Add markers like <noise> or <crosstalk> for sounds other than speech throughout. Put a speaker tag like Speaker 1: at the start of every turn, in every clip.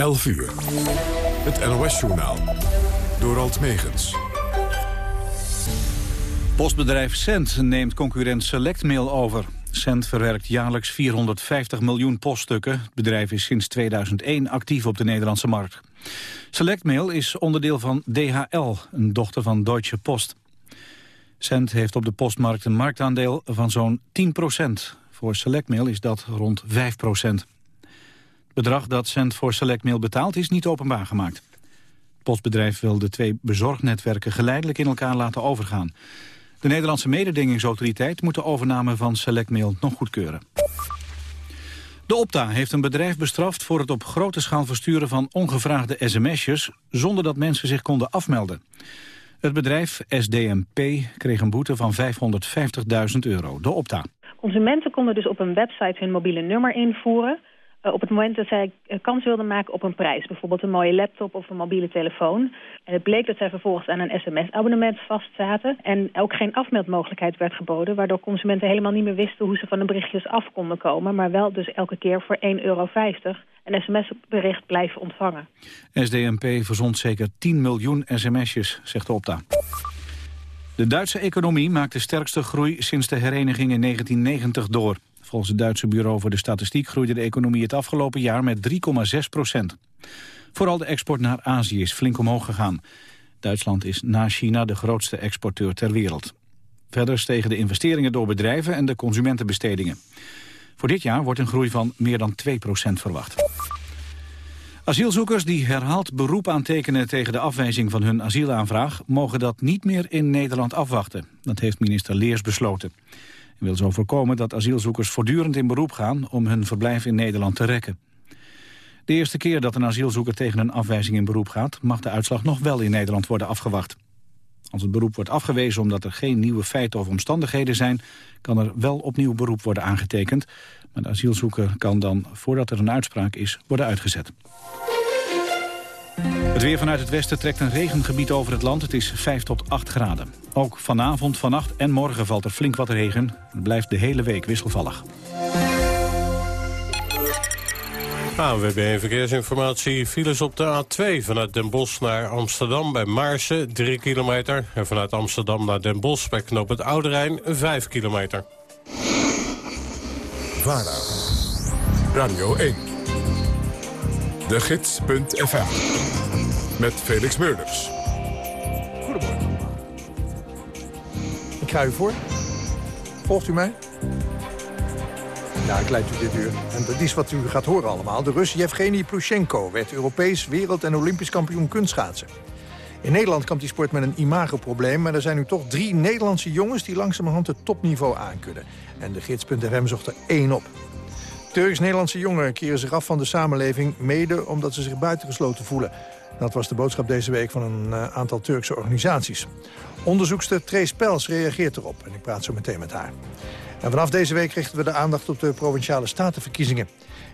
Speaker 1: 11 uur. Het NOS-journaal. Door Alt Megens.
Speaker 2: Postbedrijf Cent neemt concurrent Selectmail over. Cent verwerkt jaarlijks 450 miljoen poststukken. Het bedrijf is sinds 2001 actief op de Nederlandse markt. Selectmail is onderdeel van DHL, een dochter van Deutsche Post. Cent heeft op de postmarkt een marktaandeel van zo'n 10% Voor Selectmail is dat rond 5 Het bedrag dat Cent voor Selectmail betaalt is niet openbaar gemaakt. Postbedrijf wil de twee bezorgnetwerken geleidelijk in elkaar laten overgaan. De Nederlandse mededingingsautoriteit moet de overname van Selectmail nog goedkeuren. De Opta heeft een bedrijf bestraft voor het op grote schaal versturen van ongevraagde sms'jes zonder dat mensen zich konden afmelden. Het bedrijf SDMP kreeg een boete van 550.000 euro. De Opta.
Speaker 3: Consumenten konden dus op een website hun mobiele nummer invoeren... Uh, op het moment dat zij uh, kans wilden maken op een prijs. Bijvoorbeeld een mooie laptop of een mobiele telefoon. En het bleek dat zij vervolgens aan een sms-abonnement vastzaten. En ook geen afmeldmogelijkheid werd geboden. Waardoor consumenten helemaal niet meer wisten hoe ze van de berichtjes af konden komen. Maar wel dus elke keer voor 1,50 euro een sms-bericht blijven ontvangen.
Speaker 2: SDMP verzond zeker 10 miljoen sms'jes, zegt Opta. De Duitse economie maakt de sterkste groei sinds de hereniging in 1990 door. Volgens het Duitse Bureau voor de Statistiek groeide de economie het afgelopen jaar met 3,6 procent. Vooral de export naar Azië is flink omhoog gegaan. Duitsland is na China de grootste exporteur ter wereld. Verder stegen de investeringen door bedrijven en de consumentenbestedingen. Voor dit jaar wordt een groei van meer dan 2 procent verwacht. Asielzoekers die herhaald beroep aantekenen tegen de afwijzing van hun asielaanvraag... mogen dat niet meer in Nederland afwachten. Dat heeft minister Leers besloten wil zo voorkomen dat asielzoekers voortdurend in beroep gaan om hun verblijf in Nederland te rekken. De eerste keer dat een asielzoeker tegen een afwijzing in beroep gaat, mag de uitslag nog wel in Nederland worden afgewacht. Als het beroep wordt afgewezen omdat er geen nieuwe feiten of omstandigheden zijn, kan er wel opnieuw beroep worden aangetekend. Maar de asielzoeker kan dan, voordat er een uitspraak is, worden uitgezet. Het weer vanuit het westen trekt een regengebied over het land. Het is 5 tot 8 graden. Ook vanavond, vannacht en morgen valt er flink wat regen. Het blijft de hele week wisselvallig.
Speaker 4: ANWB Verkeersinformatie. Files op de A2 vanuit Den Bosch naar Amsterdam bij Maarsen 3 kilometer. En vanuit Amsterdam naar Den Bosch bij Knoop het Oude Rijn 5 kilometer.
Speaker 1: VARA. Radio 1. De Gids.fm. Met Felix Meurders.
Speaker 5: Goedemorgen. Ik ga u voor. Volgt u mij? Ja, ik leid u dit uur. En dat is wat u gaat horen allemaal. De Rus Yevgeny Plushenko werd Europees, wereld- en olympisch kampioen kunstschaatsen. In Nederland kampt die sport met een imagoprobleem... maar er zijn nu toch drie Nederlandse jongens die langzamerhand het topniveau aankunnen. En de gids.fm zocht er één op. Turks-Nederlandse jongeren keren zich af van de samenleving... mede omdat ze zich buitengesloten voelen. Dat was de boodschap deze week van een uh, aantal Turkse organisaties. Onderzoekster Trace Pels reageert erop en ik praat zo meteen met haar. En vanaf deze week richten we de aandacht op de Provinciale Statenverkiezingen.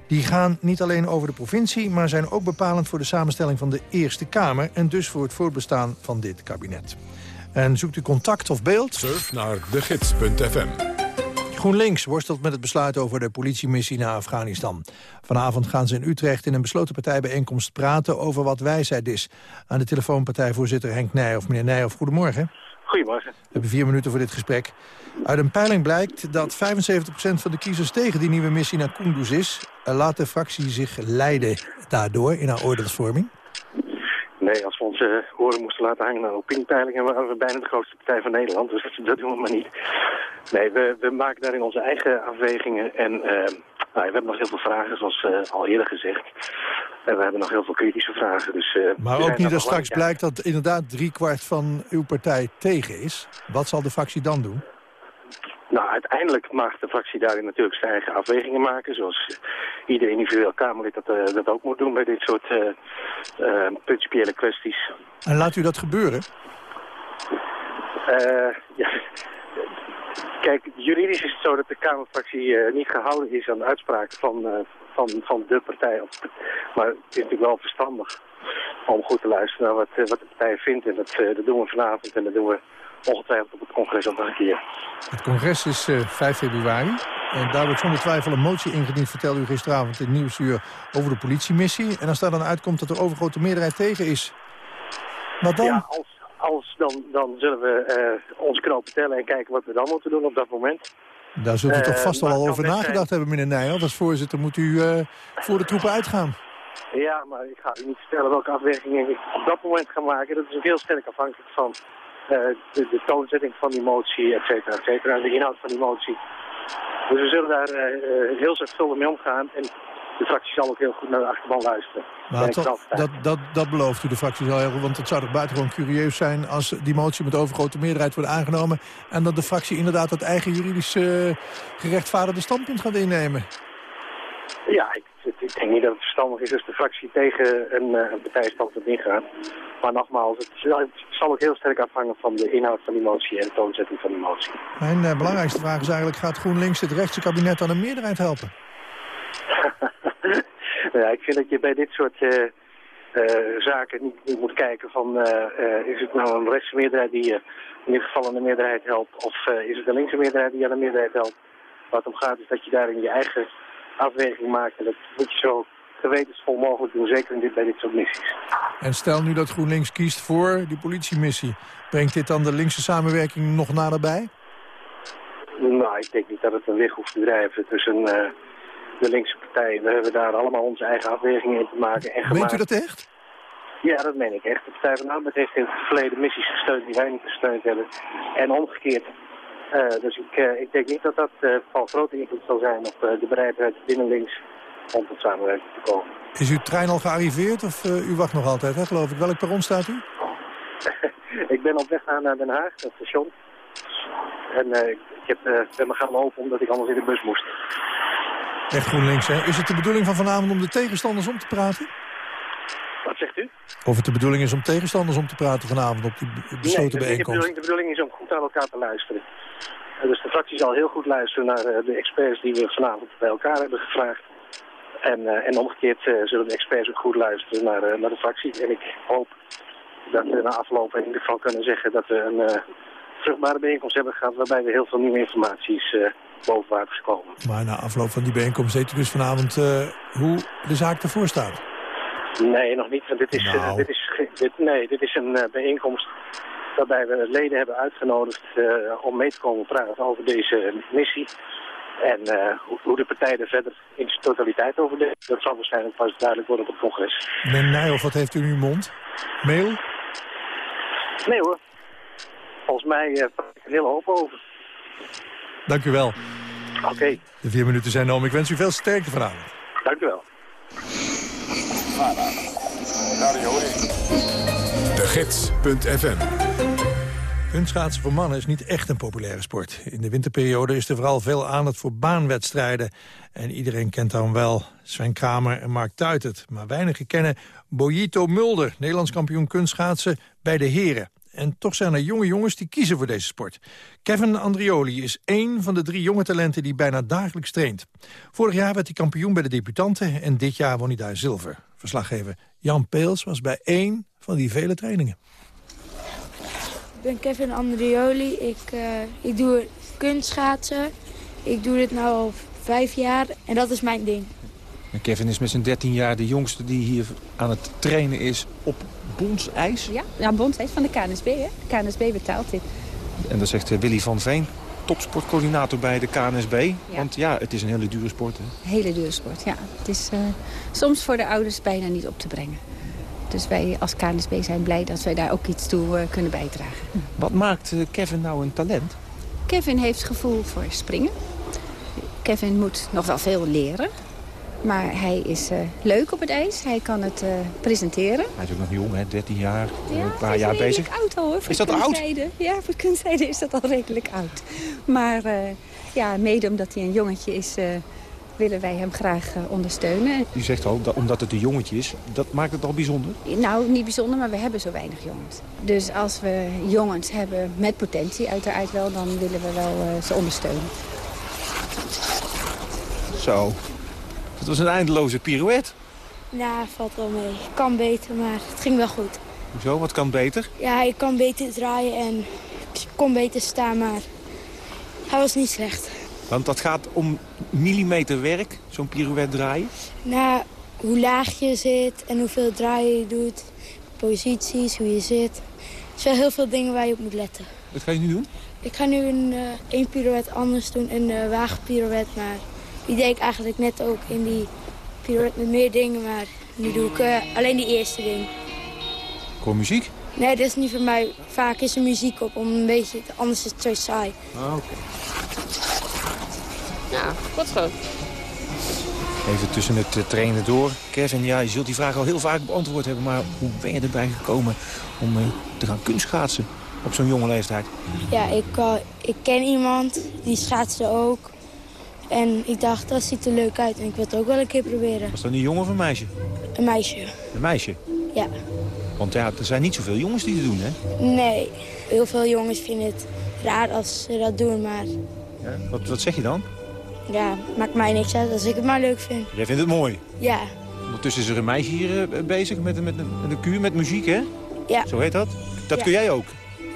Speaker 5: Die gaan niet alleen over de provincie, maar zijn ook bepalend voor de samenstelling van de Eerste Kamer... en dus voor het voortbestaan van dit kabinet. En zoekt u contact of beeld?
Speaker 1: Surf naar degids.fm.
Speaker 5: GroenLinks worstelt met het besluit over de politiemissie naar Afghanistan. Vanavond gaan ze in Utrecht in een besloten partijbijeenkomst praten over wat wijsheid is. Aan de telefoon partijvoorzitter Henk Nijhoff. Meneer Nijhoff, goedemorgen.
Speaker 6: Goedemorgen.
Speaker 5: We hebben vier minuten voor dit gesprek. Uit een peiling blijkt dat 75% van de kiezers tegen die nieuwe missie naar Kunduz is. Laat de fractie zich leiden daardoor in haar oordeelsvorming?
Speaker 6: Nee, als we onze oren moesten laten hangen naar opiniepeilingen... waren we bijna de grootste partij van Nederland, dus dat doen we maar niet. Nee, we, we maken daarin onze eigen afwegingen en uh, nou, we hebben nog heel veel vragen, zoals uh, al eerder gezegd. En we hebben nog heel veel kritische vragen. Dus, uh,
Speaker 5: maar ook niet dat straks blijkt dat inderdaad driekwart van uw partij tegen is. Wat zal de fractie dan doen?
Speaker 6: Nou, uiteindelijk mag de fractie daarin natuurlijk zijn eigen afwegingen maken. Zoals ieder individueel Kamerlid dat, uh, dat ook moet doen bij dit soort uh, uh, principiële kwesties.
Speaker 5: En laat u dat gebeuren?
Speaker 6: ja. Kijk, juridisch is het zo dat de Kamerfractie niet gehouden is aan de uitspraken van, van, van de partij. Maar het is natuurlijk wel verstandig om goed te luisteren naar wat, wat de partij vindt. En dat, dat doen we vanavond en dat doen we ongetwijfeld op het congres nog een keer.
Speaker 5: Het congres is 5 februari. En daar wordt zonder twijfel een motie ingediend, vertelde u gisteravond in Nieuwsuur, over de politiemissie. En als daar dan uitkomt dat er overgrote meerderheid tegen is, wat dan?
Speaker 6: Ja, als, als dan, dan zullen we uh, ons knopen tellen en kijken wat we dan moeten doen op dat moment.
Speaker 5: Daar zult u toch vast wel al over nagedacht hebben, meneer Nijhoff. Als voorzitter moet u uh, voor de troepen uitgaan.
Speaker 6: Ja, maar ik ga u niet vertellen welke afwegingen ik op dat moment ga maken. Dat is heel sterk afhankelijk van de, de, toonzetting van die motie, et cetera, et cetera. En de inhoud van die motie. Dus we zullen daar uh, heel zorgvuldig mee omgaan. En de fractie zal ook heel goed naar de achterban luisteren.
Speaker 5: Maar toch, dat, dat, dat belooft u de fractie zal heel goed. Want het zou toch buitengewoon curieus zijn als die motie met overgrote meerderheid wordt aangenomen. En dat de fractie inderdaad het eigen juridisch gerechtvaardigde standpunt gaat innemen.
Speaker 6: Ja, ik, ik, denk niet dat het verstandig is als de fractie tegen een, uh, een partijstandpunt ingaat. Maar nogmaals, het, het, zal ook heel sterk afhangen van de inhoud van die motie en de toonzetting van die motie.
Speaker 5: Mijn uh, belangrijkste vraag is eigenlijk, gaat GroenLinks het rechtse kabinet aan een meerderheid helpen? <laughs>
Speaker 6: ja, ik vind dat je bij dit soort uh, uh, zaken niet, niet, moet kijken van... Uh, is het nou een rechtse meerderheid die in ieder geval aan de meerderheid helpt... of is het een linkse meerderheid die aan de meerderheid helpt? Wat om gaat is dat je daarin je eigen afweging maakt. En dat moet je zo gewetensvol mogelijk doen, zeker in dit, bij dit soort missies.
Speaker 5: En stel nu dat GroenLinks kiest voor die politiemissie. Brengt dit dan de linkse samenwerking nog naderbij?
Speaker 6: Nou, ik denk niet dat het een weg hoeft te drijven tussen de linkse partijen. We hebben daar allemaal onze eigen afwegingen in te maken. En
Speaker 5: Meent u dat echt?
Speaker 6: Ja, dat meen ik echt. De Partij van de Arbeid heeft in het verleden missies gesteund die wij niet gesteund hebben. En omgekeerd. Uh, dus ik, uh, ik denk niet dat dat uh, van grote invloed zal zijn op de bereidheid binnen links om tot samenwerking te komen.
Speaker 5: Is uw trein al gearriveerd of u wacht nog altijd, hè, geloof ik? Welk perron staat u? <laughs>
Speaker 6: ik ben op weg naar Den Haag, het station. En ik heb, ben me gaan lopen omdat ik anders in de bus moest.
Speaker 5: Echt GroenLinks, hè? Is het de bedoeling van vanavond om de tegenstanders om te praten?
Speaker 6: Wat zegt u?
Speaker 5: Of het de bedoeling is om tegenstanders om te praten vanavond op die besloten
Speaker 6: nee,
Speaker 5: bijeenkomst?
Speaker 6: De bedoeling, de bedoeling is om goed aan elkaar te luisteren. Dus de fractie zal heel goed luisteren naar de experts die we vanavond bij elkaar hebben gevraagd. En, uh, en omgekeerd uh, zullen de experts ook goed luisteren naar, naar de fractie. En ik hoop dat we na afloop in ieder geval kunnen zeggen dat we een vruchtbare bijeenkomst hebben gehad... waarbij we heel veel nieuwe informaties boven water gekomen.
Speaker 5: Maar na afloop van die bijeenkomst weet u dus vanavond uh, hoe de zaak ervoor staat?
Speaker 6: Nee, nog niet. Want dit is, nou. uh, dit is, dit, nee, dit is een bijeenkomst waarbij we leden hebben uitgenodigd om mee te komen praten over deze missie. En hoe, hoe de partij er verder in zijn totaliteit over denkt. Dat zal waarschijnlijk pas duidelijk worden op het congres.
Speaker 5: Meneer Nijhoff, wat heeft u in uw mond? Mail?
Speaker 6: Nee hoor. Volgens mij uh, praat ik er heel hoop over.
Speaker 5: Dank u wel.
Speaker 6: Oké. Okay.
Speaker 5: De vier minuten zijn om. Ik wens u veel sterkte vanavond.
Speaker 6: Dank u wel.
Speaker 1: De Gids.fm
Speaker 5: Kunstschaatsen voor mannen is niet echt een populaire sport. In de winterperiode is er vooral veel aandacht voor baanwedstrijden. En iedereen kent dan wel Sven Kramer en Mark Tuitert. Maar weinigen kennen Bojito Mulder, Nederlands kampioen kunstschaatsen bij de heren. En toch zijn er jonge jongens die kiezen voor deze sport. Kevin Andrioli is één van de drie jonge talenten die bijna dagelijks traint. Vorig jaar werd hij kampioen bij de debutanten en dit jaar won hij daar zilver. Verslaggever Jan Peels was bij één van die vele trainingen.
Speaker 7: Ik ben Kevin Andrioli. Ik, uh, ik doe kunstschaatsen. Ik doe dit nu al vijf jaar en dat is mijn ding.
Speaker 8: Kevin is met zijn 13 jaar de jongste die hier aan het trainen is op bondsijs.
Speaker 9: Ja, ja bondsijs van de KNSB. Hè? De KNSB betaalt dit.
Speaker 8: En dat zegt Willy van Veen, topsportcoördinator bij de KNSB.
Speaker 9: Ja.
Speaker 8: Want ja, het is een hele dure sport. Hè?
Speaker 9: Hele dure sport, ja. Het is uh, soms voor de ouders bijna niet op te brengen. Dus wij als KNSB zijn blij dat wij daar ook iets toe uh, kunnen bijdragen.
Speaker 8: Wat maakt uh, Kevin nou een talent?
Speaker 9: Kevin heeft gevoel voor springen. Kevin moet nog wel veel leren. Maar hij is uh, leuk op het ijs. Hij kan het uh, presenteren.
Speaker 8: Hij is ook nog jong, hè? 13 jaar,
Speaker 9: ja,
Speaker 8: een paar jaar bezig.
Speaker 9: oud al, hoor.
Speaker 8: Is dat oud?
Speaker 9: Ja, voor kunstzijde is dat al redelijk oud. Maar uh, ja, mede omdat hij een jongetje is, willen wij hem graag ondersteunen.
Speaker 8: U zegt al, dat, omdat het een jongetje is, dat maakt het al bijzonder?
Speaker 9: Nou, niet bijzonder, maar we hebben zo weinig jongens. Dus als we jongens hebben met potentie uiteraard wel, dan willen we wel ze ondersteunen.
Speaker 8: Zo, het was een eindeloze pirouette.
Speaker 7: Ja, valt wel mee. Kan beter, maar het ging wel goed.
Speaker 8: Hoezo? Wat kan beter?
Speaker 7: Ja, ik kan beter draaien en ik kon beter staan, maar hij was niet slecht.
Speaker 8: Want dat gaat om millimeter werk, zo'n pirouette draaien?
Speaker 7: Nou, hoe laag je zit en hoeveel draaien je doet. Posities, hoe je zit. Er zijn heel veel dingen waar je op moet letten.
Speaker 8: Wat ga je nu doen?
Speaker 7: Ik ga nu een, uh, één pirouette anders doen, een uh, wagenpirouette. Maar die deed ik eigenlijk net ook in die pirouette met meer dingen. Maar nu doe ik uh, alleen die eerste ding.
Speaker 8: Gewoon muziek?
Speaker 7: Nee, dat is niet voor mij. Vaak is er muziek op, om een beetje, anders is het zo saai.
Speaker 8: Ah, oké. Okay.
Speaker 10: Ja, wat zo.
Speaker 8: Even tussen het trainen door. Kevin, ja, je zult die vraag al heel vaak beantwoord hebben... maar hoe ben je erbij gekomen om uh, te gaan kunstschaatsen op zo'n jonge leeftijd?
Speaker 7: Ja, ik, uh, ik ken iemand, die schaatste ook. En ik dacht, dat ziet er leuk uit en ik wil het ook wel een keer proberen.
Speaker 8: Was dat een jongen of een meisje?
Speaker 7: Een meisje.
Speaker 8: Een meisje?
Speaker 7: Ja.
Speaker 8: Want ja, er zijn niet zoveel jongens die het doen, hè?
Speaker 7: Nee, heel veel jongens vinden het raar als ze dat doen, maar...
Speaker 8: Ja, wat, wat zeg je dan?
Speaker 7: Ja, maakt mij niks uit als ik het maar leuk vind.
Speaker 8: Jij vindt het mooi?
Speaker 7: Ja.
Speaker 8: Ondertussen is er een meisje hier uh, bezig met, met, met een kuur, met muziek, hè?
Speaker 7: Ja.
Speaker 8: Zo heet dat? Dat
Speaker 7: ja.
Speaker 8: kun jij ook?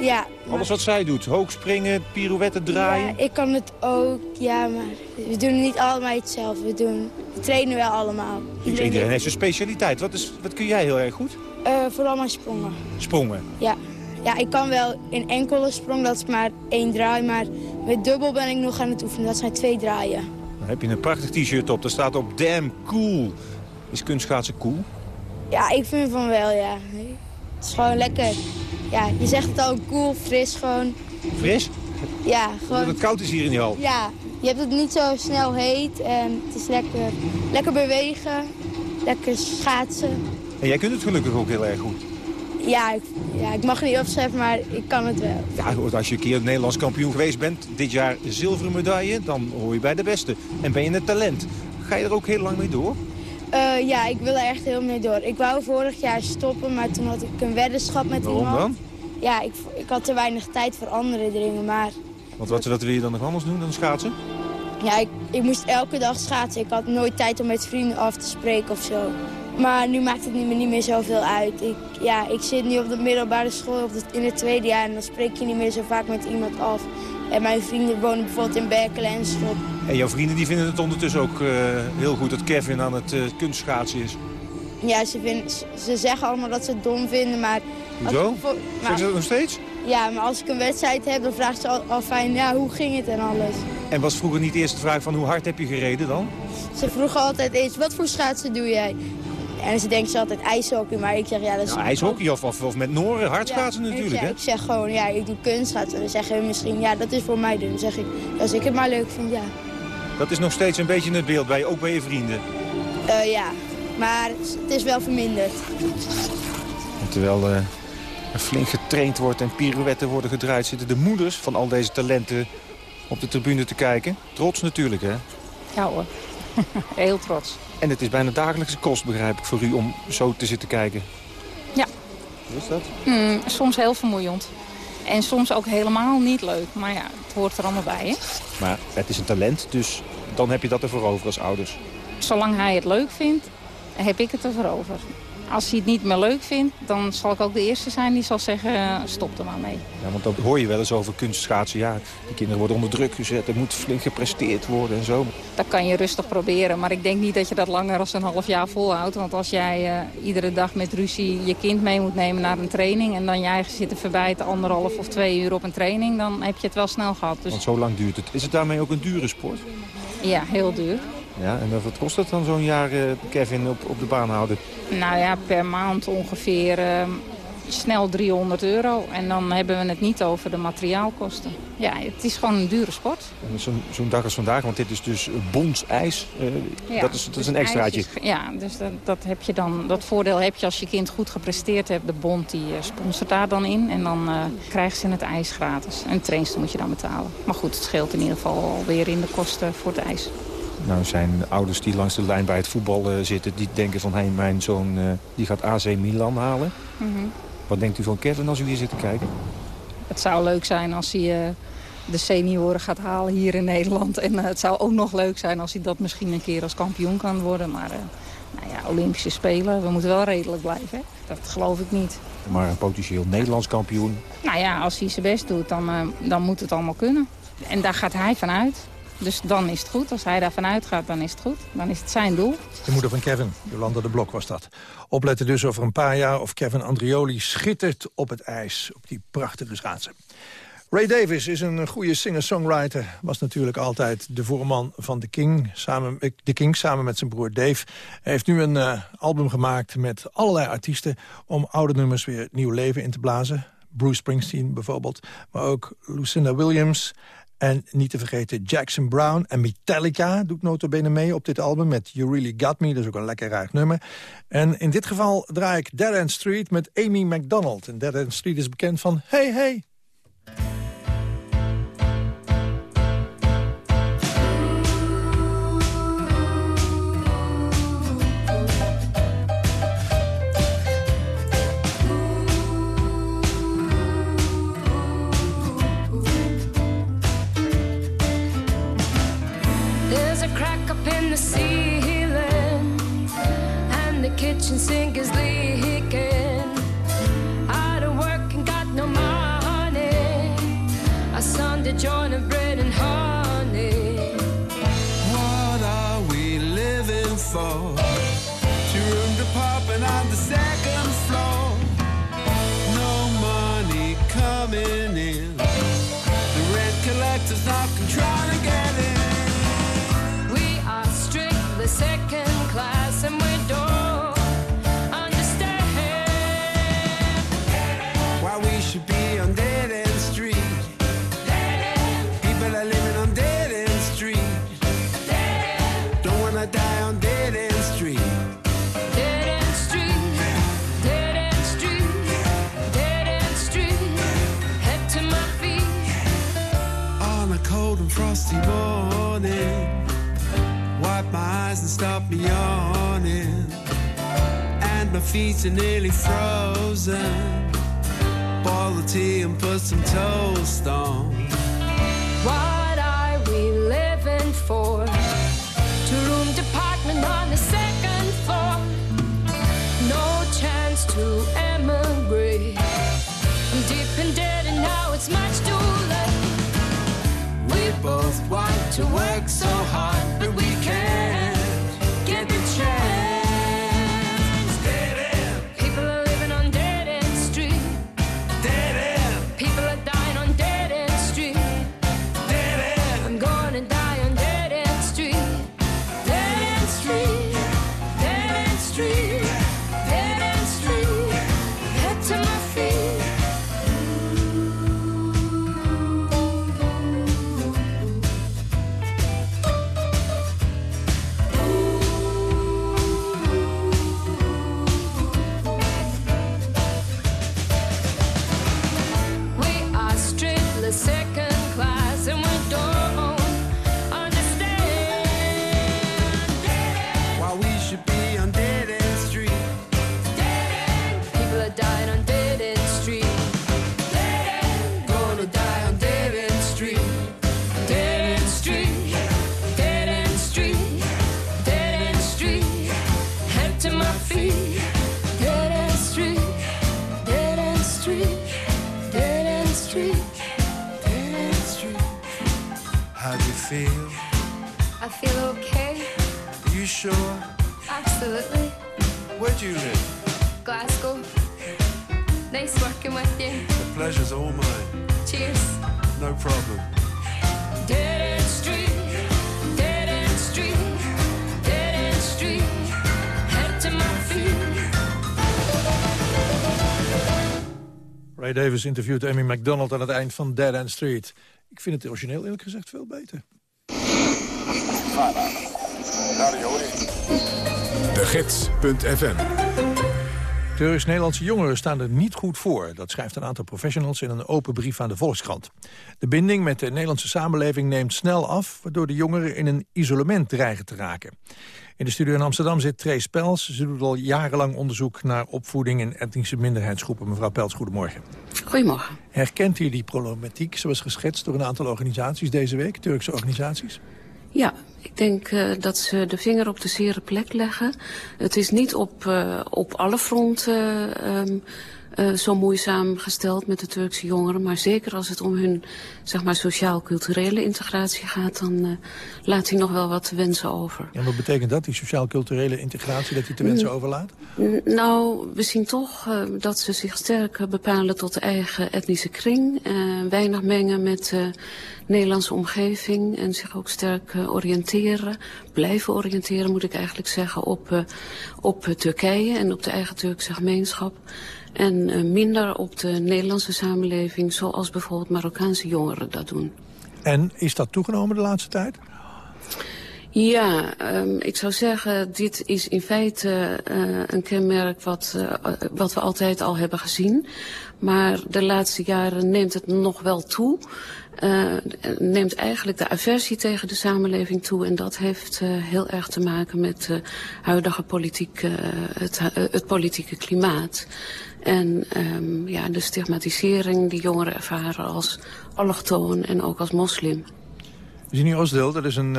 Speaker 7: Ja.
Speaker 8: Maar... Alles wat zij doet, hoog springen, pirouetten draaien?
Speaker 7: Ja, ik kan het ook, ja, maar we doen niet allemaal hetzelfde. We, doen, we trainen wel allemaal.
Speaker 8: Iedereen, Iedereen heeft zijn specialiteit. Wat, is, wat kun jij heel erg goed?
Speaker 7: Uh, vooral maar sprongen.
Speaker 8: Sprongen?
Speaker 7: Ja. Ja, ik kan wel in enkele sprong, dat is maar één draai. Maar met dubbel ben ik nog aan het oefenen, dat zijn twee draaien.
Speaker 8: Dan heb je een prachtig t-shirt op, daar staat op damn cool. Is kunstschaatsen cool?
Speaker 7: Ja, ik vind van wel, ja. Het is gewoon lekker. Ja, je zegt het al, cool, fris gewoon.
Speaker 8: Fris?
Speaker 7: Ja, gewoon.
Speaker 8: Omdat het koud is hier in die hal?
Speaker 7: Ja, je hebt het niet zo snel heet en het is lekker, lekker bewegen, lekker schaatsen.
Speaker 8: En jij kunt het gelukkig ook heel erg goed?
Speaker 7: Ja, ik, ja, ik mag niet opschrijven, maar ik kan het wel.
Speaker 8: Ja, als je een keer Nederlands kampioen geweest bent, dit jaar zilveren medaille, dan hoor je bij de beste. En ben je een talent. Ga je er ook heel lang mee door?
Speaker 7: Uh, ja, ik wil er echt heel mee door. Ik wou vorig jaar stoppen, maar toen had ik een weddenschap met
Speaker 8: Waarom
Speaker 7: iemand.
Speaker 8: dan?
Speaker 7: Ja, ik, ik had te weinig tijd voor andere dingen, maar...
Speaker 8: Want wat, wat wil je dan nog anders doen dan schaatsen?
Speaker 7: Ja, ik, ik moest elke dag schaatsen. Ik had nooit tijd om met vrienden af te spreken of zo. Maar nu maakt het me niet meer zoveel uit. Ik, ja, ik zit nu op de middelbare school op de, in het tweede jaar en dan spreek je niet meer zo vaak met iemand af. En mijn vrienden wonen bijvoorbeeld in Berkelen en Schot.
Speaker 8: En jouw vrienden die vinden het ondertussen ook uh, heel goed dat Kevin aan het uh, kunstschaatsen is?
Speaker 7: Ja, ze, vinden, ze zeggen allemaal dat ze het dom vinden, maar...
Speaker 8: Hoezo? Zeggen ze dat nog steeds?
Speaker 7: Ja, maar als ik een wedstrijd heb, dan vraagt ze al, al fijn, ja, hoe ging het en alles.
Speaker 8: En was vroeger niet eerst de vraag van hoe hard heb je gereden dan?
Speaker 7: Ze vroegen altijd eens, wat voor schaatsen doe jij? En ze denken ze altijd ijshockey, maar ik zeg ja, dat is...
Speaker 8: Nou, ijshockey of, of, of, met Noren, hardschaatsen
Speaker 7: ja,
Speaker 8: natuurlijk,
Speaker 7: ik zeg,
Speaker 8: hè?
Speaker 7: Ik zeg gewoon, ja, ik doe kunstschaatsen. En dan zeggen ze misschien, ja, dat is voor mij doen. Dan zeg ik, als ik het maar leuk vind, ja.
Speaker 8: Dat is nog steeds een beetje het beeld bij je, ook bij je vrienden?
Speaker 7: Uh, ja, maar het is wel verminderd.
Speaker 8: En terwijl uh, er flink getraind wordt en pirouetten worden gedraaid... zitten de moeders van al deze talenten op de tribune te kijken. Trots natuurlijk, hè?
Speaker 10: Ja hoor, <laughs> heel trots.
Speaker 8: En het is bijna dagelijkse kost, begrijp ik, voor u om zo te zitten kijken.
Speaker 10: Ja.
Speaker 8: Hoe is dat?
Speaker 10: Mm, soms heel vermoeiend. En soms ook helemaal niet leuk. Maar ja, het hoort er allemaal bij, hè?
Speaker 8: Maar het is een talent, dus dan heb je dat ervoor over als ouders.
Speaker 10: Zolang hij het leuk vindt, heb ik het ervoor over. Als hij het niet meer leuk vindt, dan zal ik ook de eerste zijn die zal zeggen, stop er maar mee.
Speaker 8: Ja, want dan hoor je wel eens over kunstschaatsen. Ja, die kinderen worden onder druk gezet, er moet flink gepresteerd worden en zo.
Speaker 10: Dat kan je rustig proberen, maar ik denk niet dat je dat langer dan een half jaar volhoudt. Want als jij uh, iedere dag met ruzie je kind mee moet nemen naar een training... en dan jij zit te verbijten anderhalf of twee uur op een training... dan heb je het wel snel gehad. Dus...
Speaker 8: Want zo lang duurt het. Is het daarmee ook een dure sport?
Speaker 10: Ja, heel duur.
Speaker 8: Ja, en wat kost het dan zo'n jaar, uh, Kevin, op, op de baan houden?
Speaker 10: Nou ja, per maand ongeveer uh, snel 300 euro. En dan hebben we het niet over de materiaalkosten. Ja, het is gewoon een dure sport.
Speaker 8: Zo'n zo dag als vandaag, want dit is dus bondsijs. Uh, ja, dat is, dat is een extraatje.
Speaker 10: Is, ja, dus dat, dat, heb je dan, dat voordeel heb je als je kind goed gepresteerd hebt. De bond die sponsort daar dan in. En dan uh, krijgen ze het ijs gratis. En het trainster moet je dan betalen. Maar goed, het scheelt in ieder geval alweer in de kosten voor het ijs.
Speaker 8: Nou zijn ouders die langs de lijn bij het voetbal uh, zitten... die denken van, hé, hey, mijn zoon uh, die gaat AC Milan halen.
Speaker 10: Mm -hmm.
Speaker 8: Wat denkt u van Kevin als u hier zit te kijken?
Speaker 10: Het zou leuk zijn als hij uh, de senioren gaat halen hier in Nederland. En het zou ook nog leuk zijn als hij dat misschien een keer als kampioen kan worden. Maar nou ja, Olympische Spelen, we moeten wel redelijk blijven. Hè? Dat geloof ik niet.
Speaker 8: maar een potentieel Nederlands kampioen.
Speaker 10: Nou ja, als hij zijn best doet, dan, dan moet het allemaal kunnen. En daar gaat hij vanuit. Dus dan is het goed. Als hij daar vanuit gaat, dan is het goed. Dan is het zijn doel.
Speaker 5: De moeder van Kevin, Jolanda de Blok was dat. Opletten dus over een paar jaar of Kevin Andrioli schittert op het ijs. Op die prachtige schaatsen. Ray Davis is een goede singer-songwriter. Was natuurlijk altijd de voorman van The King. Samen, King samen met zijn broer Dave. Hij heeft nu een uh, album gemaakt met allerlei artiesten... om oude nummers weer nieuw leven in te blazen. Bruce Springsteen bijvoorbeeld. Maar ook Lucinda Williams... En niet te vergeten Jackson Brown en Metallica doet notabene mee op dit album... met You Really Got Me, dat is ook een lekker raar nummer. En in dit geval draai ik Dead End Street met Amy McDonald. En Dead End Street is bekend van Hey Hey...
Speaker 11: the ceiling, and the kitchen sink is leaking. Out of work and got no money.
Speaker 12: I signed to join a On a cold and frosty morning, wipe my eyes and stop me yawning. And my feet are nearly frozen boil the tea and put some toast on.
Speaker 11: What are we living for? Two room department on the second floor. No chance to emigrate. I'm deep in debt and now it's much
Speaker 12: both want to work so hard, but we
Speaker 11: Glasgow. Nice working with you.
Speaker 12: The pleasure's all mine.
Speaker 11: Cheers.
Speaker 12: No problem.
Speaker 11: Dead end street, dead end street, dead end street. Head to my feet.
Speaker 5: Ray Davis interviewt Amy McDonald aan het eind van Dead End Street. Ik vind het origineel eerlijk gezegd veel beter.
Speaker 1: De Gids.fm
Speaker 5: Turks-Nederlandse jongeren staan er niet goed voor. Dat schrijft een aantal professionals in een open brief aan de Volkskrant. De binding met de Nederlandse samenleving neemt snel af... waardoor de jongeren in een isolement dreigen te raken. In de studio in Amsterdam zit Trace Pels. Ze doet al jarenlang onderzoek naar opvoeding in etnische minderheidsgroepen. Mevrouw Pels, goedemorgen.
Speaker 13: Goedemorgen.
Speaker 5: Herkent u die problematiek zoals geschetst door een aantal organisaties deze week, Turkse organisaties?
Speaker 13: Ja, ik denk uh, dat ze de vinger op de zere plek leggen. Het is niet op, uh, op alle fronten um, eh, zo moeizaam gesteld met de Turkse jongeren. Maar zeker als het om hun zeg maar, sociaal-culturele integratie gaat... dan uh, laat hij nog wel wat te wensen over.
Speaker 5: En wat betekent dat, die sociaal-culturele integratie, dat hij te wensen overlaat?
Speaker 13: Nou, we zien toch uh, dat ze zich sterk bepalen tot de eigen etnische kring. weinig mengen met de Nederlandse omgeving en zich ook sterk oriënteren. Blijven oriënteren, moet ik eigenlijk zeggen, op, op Turkije en op de eigen Turkse gemeenschap. En uh, minder op de Nederlandse samenleving, zoals bijvoorbeeld Marokkaanse jongeren dat doen.
Speaker 5: En is dat toegenomen de laatste tijd?
Speaker 13: Ja, um, ik zou zeggen, dit is in feite uh, een kenmerk wat, uh, wat we altijd al hebben gezien. Maar de laatste jaren neemt het nog wel toe. Uh, neemt eigenlijk de aversie tegen de samenleving toe. En dat heeft uh, heel erg te maken met de huidige politiek, het, het politieke klimaat. En um, ja, de stigmatisering die jongeren ervaren als allochtoon en ook als moslim.
Speaker 5: Ginny Osdeel, dat is een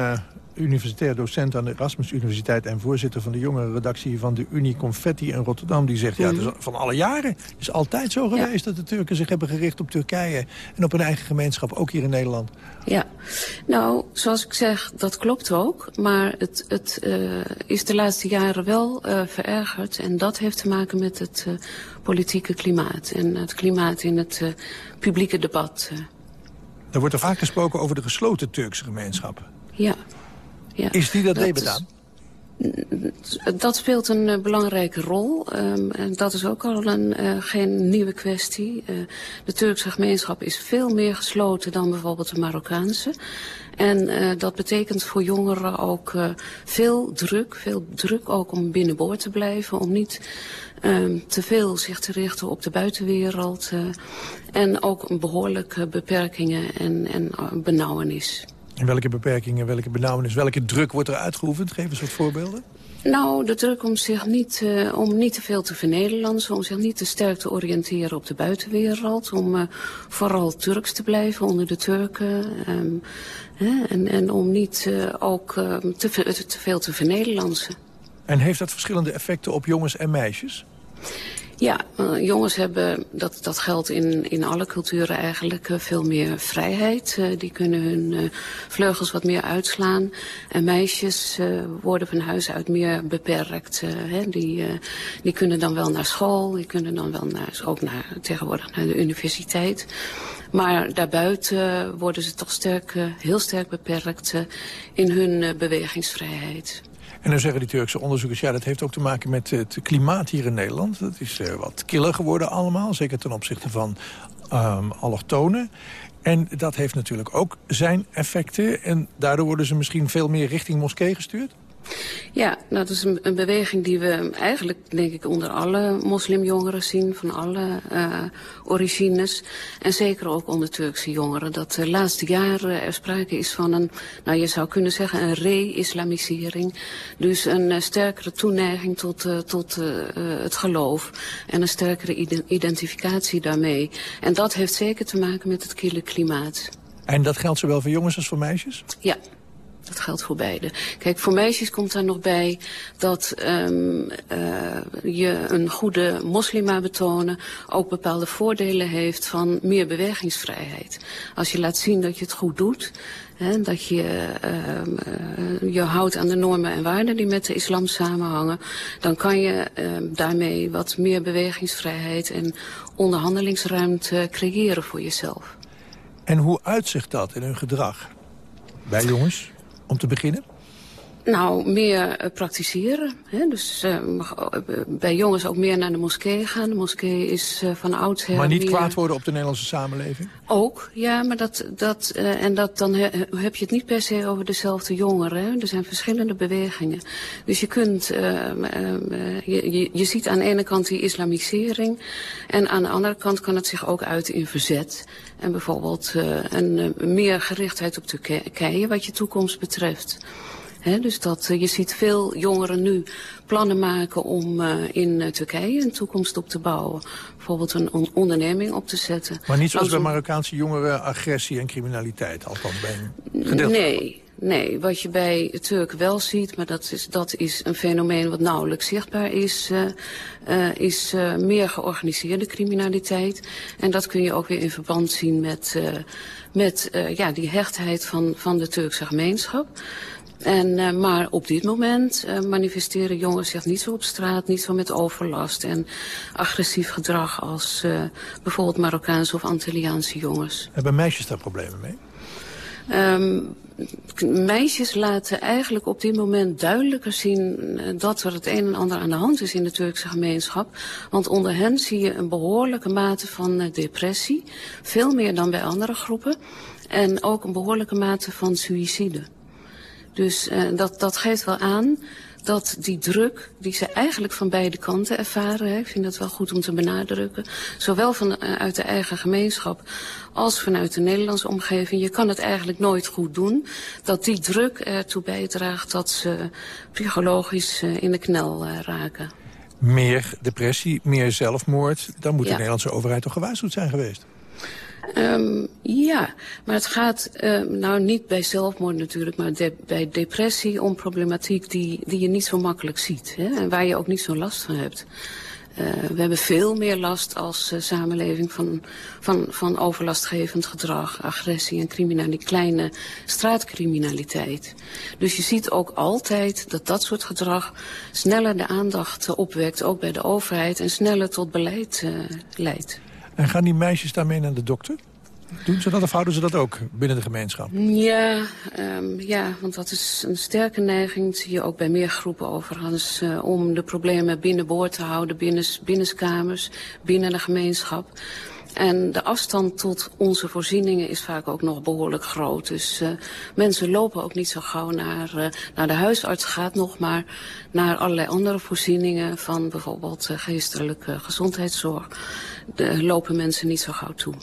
Speaker 5: universitair docent aan de Erasmus Universiteit... en voorzitter van de jongere redactie van de Unie Confetti in Rotterdam. Die zegt, ja, het is van alle jaren. Het is altijd zo geweest ja. dat de Turken zich hebben gericht op Turkije... en op hun eigen gemeenschap, ook hier in Nederland.
Speaker 13: Ja, nou, zoals ik zeg, dat klopt ook. Maar het, het uh, is de laatste jaren wel uh, verergerd. En dat heeft te maken met het uh, politieke klimaat. En het klimaat in het publieke debat.
Speaker 5: Er wordt er vaak gesproken over de gesloten Turkse gemeenschappen.
Speaker 13: Ja. Ja.
Speaker 5: Is die dat, dat debat aan?
Speaker 13: Dat speelt een uh, belangrijke rol. Um, en dat is ook al een, uh, geen nieuwe kwestie. Uh, de Turkse gemeenschap is veel meer gesloten dan bijvoorbeeld de Marokkaanse. En dat betekent voor jongeren ook veel druk. Veel druk ook om binnenboord te blijven. Om niet um, te veel zich te richten op de buitenwereld. en ook behoorlijke beperkingen en, en benauwenis.
Speaker 5: En welke beperkingen, welke benauwenis, welke druk wordt er uitgeoefend? Geef eens wat voorbeelden.
Speaker 13: Nou, de druk om zich niet, uh, om niet te veel te vernederlandsen, om zich niet te sterk te oriënteren op de buitenwereld, om uh, vooral Turks te blijven onder de Turken. Um, hè, en, en om niet uh, ook um, te, te veel te vernederlandsen.
Speaker 5: En heeft dat verschillende effecten op jongens en meisjes?
Speaker 13: Ja, uh, jongens hebben, dat, dat geldt in, in alle culturen eigenlijk, uh, veel meer vrijheid. Uh, die kunnen hun vleugels wat meer uitslaan. En meisjes worden van huis uit meer beperkt. Hè. Die, die kunnen dan wel naar school, die kunnen dan wel naar, ook naar, tegenwoordig naar de universiteit. Maar daarbuiten worden ze toch sterk, heel sterk beperkt in hun bewegingsvrijheid.
Speaker 5: En dan zeggen die Turkse onderzoekers... ja, dat heeft ook te maken met het klimaat hier in Nederland. Dat is uh, wat killer geworden allemaal, zeker ten opzichte van um, allochtonen. En dat heeft natuurlijk ook zijn effecten. En daardoor worden ze misschien veel meer richting moskee gestuurd?
Speaker 13: Ja, nou, dat is een, een, beweging die we eigenlijk, denk ik, onder alle moslimjongeren zien, van alle uh, origines. En zeker ook onder Turkse jongeren. Dat de laatste jaren er sprake is van een, nou je zou kunnen zeggen, een re-islamisering. Dus een uh, sterkere toeneiging tot, uh, tot het geloof. En een sterkere identificatie daarmee. En dat heeft zeker te maken met het kille klimaat.
Speaker 5: En dat geldt zowel voor jongens als voor meisjes?
Speaker 13: Ja. Dat geldt voor beide. Kijk, voor meisjes komt daar nog bij dat um, uh, je een goede moslima betonen ook bepaalde voordelen heeft van meer bewegingsvrijheid. Als je laat zien dat je het goed doet, hè, dat je uh, je houdt aan de normen en waarden die met de islam samenhangen, dan kan je uh, daarmee wat meer bewegingsvrijheid en onderhandelingsruimte creëren voor jezelf.
Speaker 5: En hoe uitzicht dat in hun gedrag? Bij jongens? Om te beginnen?
Speaker 13: Nou, meer uh, praktiseren. Hè? Dus uh, bij jongens ook meer naar de moskee gaan. De moskee is van oudsher
Speaker 5: Maar niet
Speaker 13: meer...
Speaker 5: kwaad worden op de Nederlandse samenleving?
Speaker 13: Ook, ja, maar dat, dat, en dat, dan he, heb je het niet per se over dezelfde jongeren. Hè? Er zijn verschillende bewegingen. Dus je kunt, je, je, je ziet aan de ene kant die islamisering. En aan de andere kant kan het zich ook uiten in verzet. En bijvoorbeeld een meer gerichtheid op Turkije wat je toekomst betreft. He, dus dat, uh, je ziet veel jongeren nu plannen maken om uh, in Turkije een toekomst op te bouwen. Bijvoorbeeld een on onderneming op te zetten.
Speaker 5: Maar niet zoals bij Marokkaanse jongeren agressie en criminaliteit, althans bij een gedeelte?
Speaker 13: Nee, Nee, wat je bij Turk wel ziet, maar dat is, dat is een fenomeen wat nauwelijks zichtbaar is, uh, uh, is uh, meer georganiseerde criminaliteit. En dat kun je ook weer in verband zien met, met ja, die hechtheid van, van de Turkse gemeenschap. En, maar op dit moment manifesteren jongens zich niet zo op straat, niet zo met overlast en agressief gedrag als bijvoorbeeld Marokkaanse of Antilliaanse jongens.
Speaker 5: Hebben meisjes daar problemen mee?
Speaker 13: Um, meisjes laten eigenlijk op dit moment duidelijker zien dat er het een en ander aan de hand is in de Turkse gemeenschap. Want onder hen zie je een behoorlijke mate van depressie, veel meer dan bij andere groepen. En ook een behoorlijke mate van suïcide. Dus uh, dat, dat geeft wel aan dat die druk die ze eigenlijk van beide kanten ervaren... Hè, ik vind dat wel goed om te benadrukken... zowel vanuit de eigen gemeenschap als vanuit de Nederlandse omgeving... je kan het eigenlijk nooit goed doen... dat die druk ertoe bijdraagt dat ze psychologisch uh, in de knel uh, raken.
Speaker 5: Meer depressie, meer zelfmoord... dan moet ja. de Nederlandse overheid toch gewaarschuwd zijn geweest?
Speaker 13: Um, ja, maar het gaat uh, nou niet bij zelfmoord natuurlijk, maar bij depressie om problematiek die, die je niet zo makkelijk ziet. Hè, en waar je ook niet zo last van hebt. Uh, we hebben veel meer last als uh, samenleving van, van, van overlastgevend gedrag, agressie en criminaliteit, kleine straatcriminaliteit. Dus je ziet ook altijd dat dat soort gedrag sneller de aandacht opwekt, ook bij de overheid, en sneller tot beleid leidt.
Speaker 5: En gaan die meisjes daarmee naar de dokter? Doen ze dat of houden ze dat ook binnen de gemeenschap?
Speaker 13: Ja, um, ja want dat is een sterke neiging. Dat zie je ook bij meer groepen overigens. Uh, om de problemen binnenboord te houden, binnen, binnenskamers, binnen de gemeenschap. En de afstand tot onze voorzieningen is vaak ook nog behoorlijk groot. Dus uh, mensen lopen ook niet zo gauw naar, uh, naar de huisarts. Gaat nog maar naar allerlei andere voorzieningen van bijvoorbeeld geestelijke gezondheidszorg. Lopen mensen niet zo gauw toe.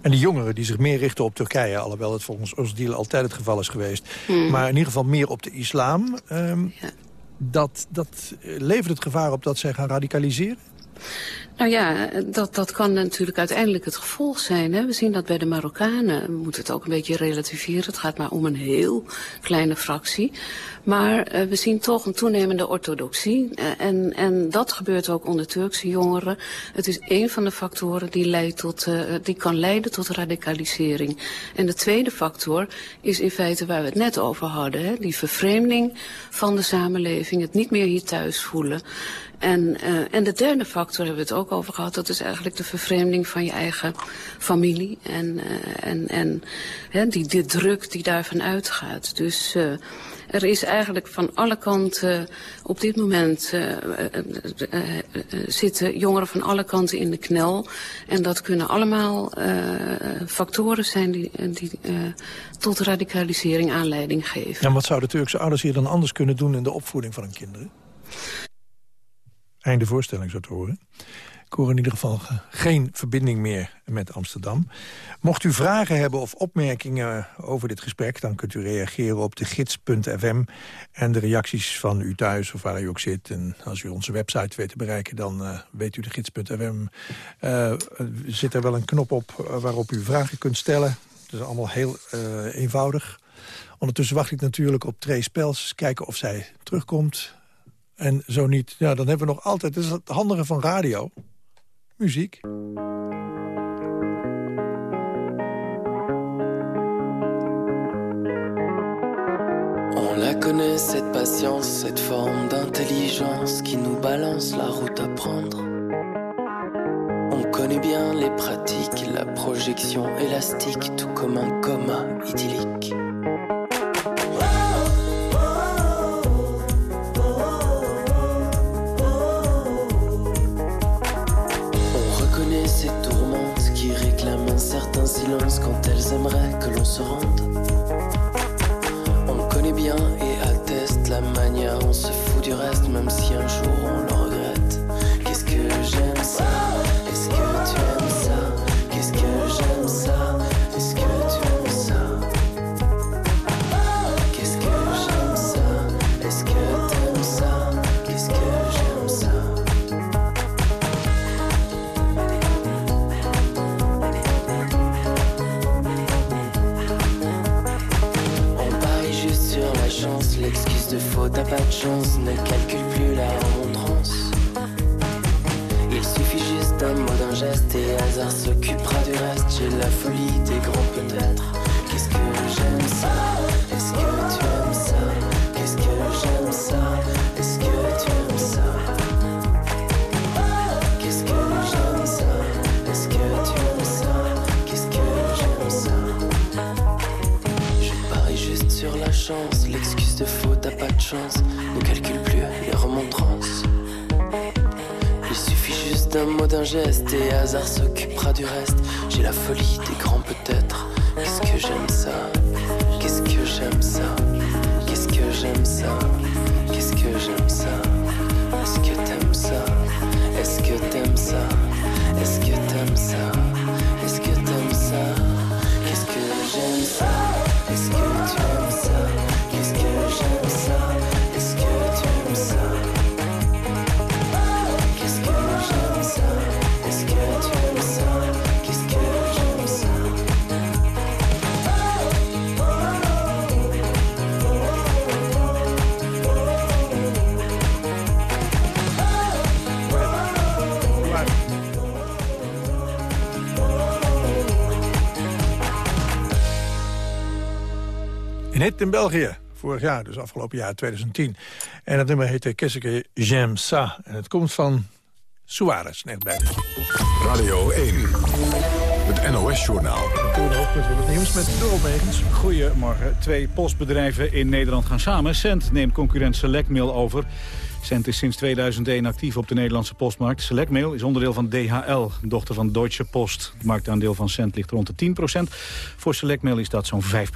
Speaker 5: En die jongeren die zich meer richten op Turkije... alhoewel het volgens Ozdil altijd het geval is geweest...
Speaker 13: Hmm.
Speaker 5: maar in ieder geval meer op de islam... Um, ja. dat, dat levert het gevaar op dat zij gaan radicaliseren?
Speaker 13: Nou ja, dat, dat kan natuurlijk uiteindelijk het gevolg zijn. Hè. We zien dat bij de Marokkanen. We moeten het ook een beetje relativeren. Het gaat maar om een heel kleine fractie. Maar uh, we zien toch een toenemende orthodoxie. Uh, en, en dat gebeurt ook onder Turkse jongeren. Het is een van de factoren die, leidt tot, uh, die kan leiden tot radicalisering. En de tweede factor is in feite waar we het net over hadden. Hè. Die vervreemding van de samenleving. Het niet meer hier thuis voelen. En, uh, en de derde factor hebben we het ook over gehad. Dat is eigenlijk de vervreemding van je eigen familie. En, uh, en, en hè, die, die druk die daarvan uitgaat. Dus uh, er is eigenlijk van alle kanten op dit moment zitten jongeren van alle kanten in de knel. En dat kunnen allemaal factoren zijn die, die tot radicalisering aanleiding geven.
Speaker 5: En wat zouden Turkse ouders hier dan anders kunnen doen in de opvoeding van hun kinderen? Einde voorstelling zo te horen. Ik hoor in ieder geval geen verbinding meer met Amsterdam. Mocht u vragen hebben of opmerkingen over dit gesprek... dan kunt u reageren op de gids.fm en de reacties van u thuis of waar u ook zit. En als u onze website weet te bereiken, dan uh, weet u de gids.fm. Uh, zit er wel een knop op waarop u vragen kunt stellen. Het is allemaal heel uh, eenvoudig. Ondertussen wacht ik natuurlijk op Trace Spels, kijken of zij terugkomt... En zo niet, ja, dan hebben we nog altijd... Dat is het handige van radio. Muziek.
Speaker 14: On la connaît, cette patience, cette forme d'intelligence qui nous balance la route à prendre. On connaît bien les pratiques, la projection élastique, tout comme un coma idyllique. Quand elles aimeraient que l'on se rende. On connaît bien et atteste la manière, on se fout du reste, même si un jour d'un geste et hasard s'occupera du reste. J'ai la folie des grands peut-être. Qu'est-ce que j'aime ça? Est-ce que tu aimes ça? Qu'est-ce que j'aime ça? Est-ce que tu aimes ça? Qu'est-ce que j'aime ça? Est-ce que tu aimes ça? Qu'est-ce que j'aime ça? Je parie juste sur la chance. L'excuse de faux, t'as pas de chance. Ne calcule plus les remontrances. D'un mot, d'un geste et hasard s'occupera du reste. J'ai la folie des grands peut-être. Qu'est-ce que j'aime ça? Qu'est-ce que j'aime ça? Qu'est-ce que j'aime ça? Qu'est-ce que j'aime ça? Est-ce que t'aimes ça? Est-ce que t'aimes ça?
Speaker 5: Een hit in België. Vorig jaar, dus afgelopen jaar 2010. En dat nummer heette Kesseke J'aime ça. En het komt van Suarez, net bij.
Speaker 1: Radio 1. Het NOS-journaal.
Speaker 5: Toen hoofdpunten van het nieuws met.
Speaker 2: Goedemorgen. Twee postbedrijven in Nederland gaan samen. Cent neemt concurrent Selectmail over. Cent is sinds 2001 actief op de Nederlandse postmarkt. Selectmail is onderdeel van DHL, dochter van Deutsche Post. Het marktaandeel van Cent ligt rond de 10% Voor Selectmail is dat zo'n 5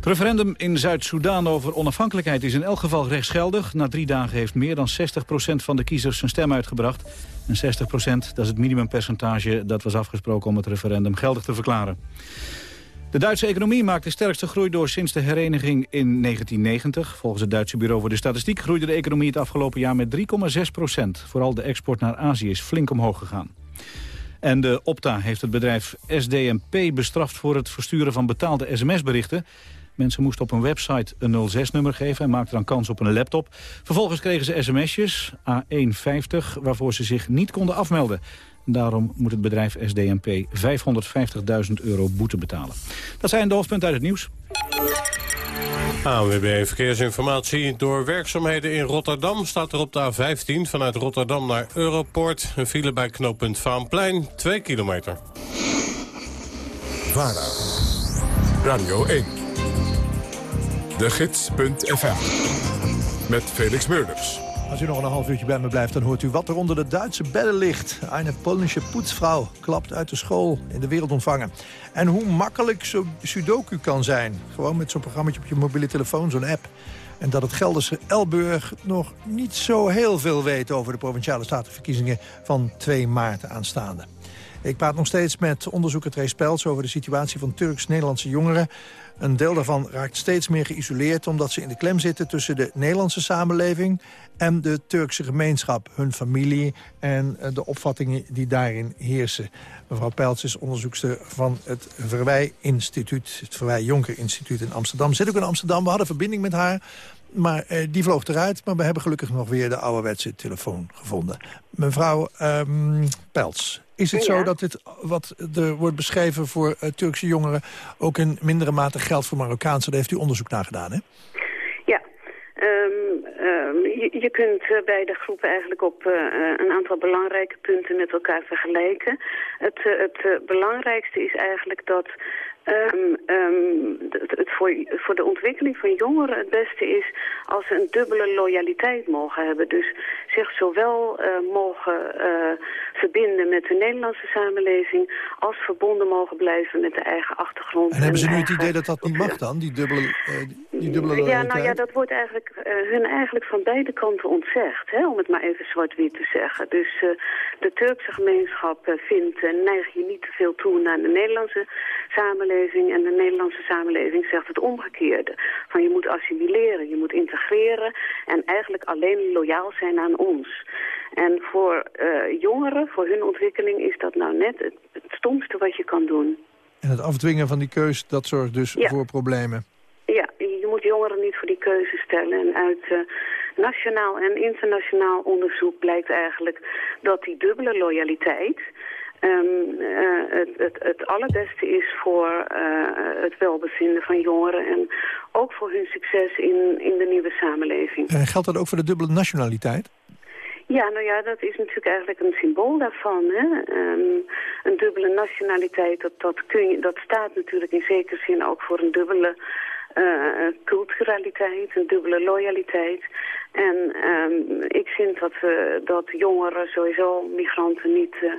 Speaker 2: Het referendum in Zuid-Soedan over onafhankelijkheid is in elk geval rechtsgeldig. Na drie dagen heeft meer dan 60% van de kiezers zijn stem uitgebracht. En 60% dat is het minimumpercentage dat was afgesproken om het referendum geldig te verklaren. De Duitse economie maakt de sterkste groei door sinds de hereniging in 1990. Volgens het Duitse Bureau voor de Statistiek groeide de economie het afgelopen jaar met 3,6 procent. Vooral de export naar Azië is flink omhoog gegaan. En de Opta heeft het bedrijf SDMP bestraft voor het versturen van betaalde sms-berichten. Mensen moesten op een website een 06-nummer geven en maakten dan kans op een laptop. Vervolgens kregen ze sms'jes, A150, waarvoor ze zich niet konden afmelden. Daarom moet het bedrijf SDMP 550.000 euro boete betalen. Dat zijn de hoofdpunten uit het nieuws.
Speaker 4: ANWB Verkeersinformatie. Door werkzaamheden in Rotterdam staat er op de A15... vanuit Rotterdam naar Europoort een file bij knooppunt Vaanplein, 2 kilometer.
Speaker 1: VARA. Radio 1. De Gids.fm. Met Felix Meurders.
Speaker 5: Als u nog een half uurtje bij me blijft, dan hoort u wat er onder de Duitse bedden ligt. Een Polnische poetsvrouw klapt uit de school in de wereld ontvangen. En hoe makkelijk zo sudoku kan zijn. Gewoon met zo'n programma op je mobiele telefoon, zo'n app. En dat het Gelderse Elburg nog niet zo heel veel weet... over de Provinciale Statenverkiezingen van 2 maart aanstaande. Ik praat nog steeds met onderzoeker Trace Pels over de situatie van Turks-Nederlandse jongeren. Een deel daarvan raakt steeds meer geïsoleerd... omdat ze in de klem zitten tussen de Nederlandse samenleving... en de Turkse gemeenschap, hun familie en eh, de opvattingen die daarin heersen. Mevrouw Pels is onderzoekster van het Verwij Instituut, het Verwij Jonker Instituut in Amsterdam. Zit ook in Amsterdam, we hadden verbinding met haar... Maar eh, die vloog eruit, maar we hebben gelukkig nog weer de ouderwetse telefoon gevonden. Mevrouw ehm, Pels, is het zo dat dit wat er wordt beschreven voor eh, Turkse jongeren... ook in mindere mate geldt voor Marokkaanse? Daar heeft u onderzoek naar gedaan, hè?
Speaker 13: Ja. Ehm, ehm, je, je kunt eh, beide groepen eigenlijk op eh, een aantal belangrijke punten met elkaar vergelijken. Het, het belangrijkste is eigenlijk dat ehm, ehm, het, het voor, voor de ontwikkeling van jongeren het beste is als ze een dubbele loyaliteit mogen hebben. Dus zich zowel eh, mogen eh, verbinden met de Nederlandse samenleving als verbonden mogen blijven met de eigen achtergrond.
Speaker 5: En hebben ze nu het idee dat dat niet mag dan, die dubbele, eh, die dubbele
Speaker 13: ja, nou ja, dat wordt eigenlijk eh, hun eigenlijk van beide kanten ontzegd, hè, om het maar even zwart-wit te zeggen. Dus eh, de Turkse gemeenschap eh, vindt, en neig je niet te veel toe naar de Nederlandse samenleving. En de Nederlandse samenleving zegt het omgekeerde. Van je moet assimileren, je moet integreren en eigenlijk alleen loyaal zijn aan ons. En voor eh, jongeren, voor hun ontwikkeling, is dat nou net het, het stomste wat je kan doen.
Speaker 5: En het afdwingen van die keus, dat zorgt dus
Speaker 13: Ja.
Speaker 5: voor problemen.
Speaker 13: Moet jongeren niet voor die keuze stellen. En uit eh, nationaal en internationaal onderzoek blijkt eigenlijk dat die dubbele loyaliteit... ehm, eh, het, het, het allerbeste is voor eh, het welbevinden van jongeren... en ook voor hun succes in, in de nieuwe samenleving.
Speaker 5: En geldt dat ook voor de dubbele nationaliteit?
Speaker 13: Ja, nou ja, dat is natuurlijk eigenlijk een symbool daarvan. Hè? Ehm, een dubbele nationaliteit, dat, dat, kun je, dat staat natuurlijk in zekere zin ook voor een dubbele culturaliteit, een dubbele loyaliteit. En ehm, ik vind dat, we, dat jongeren sowieso migranten niet, eh,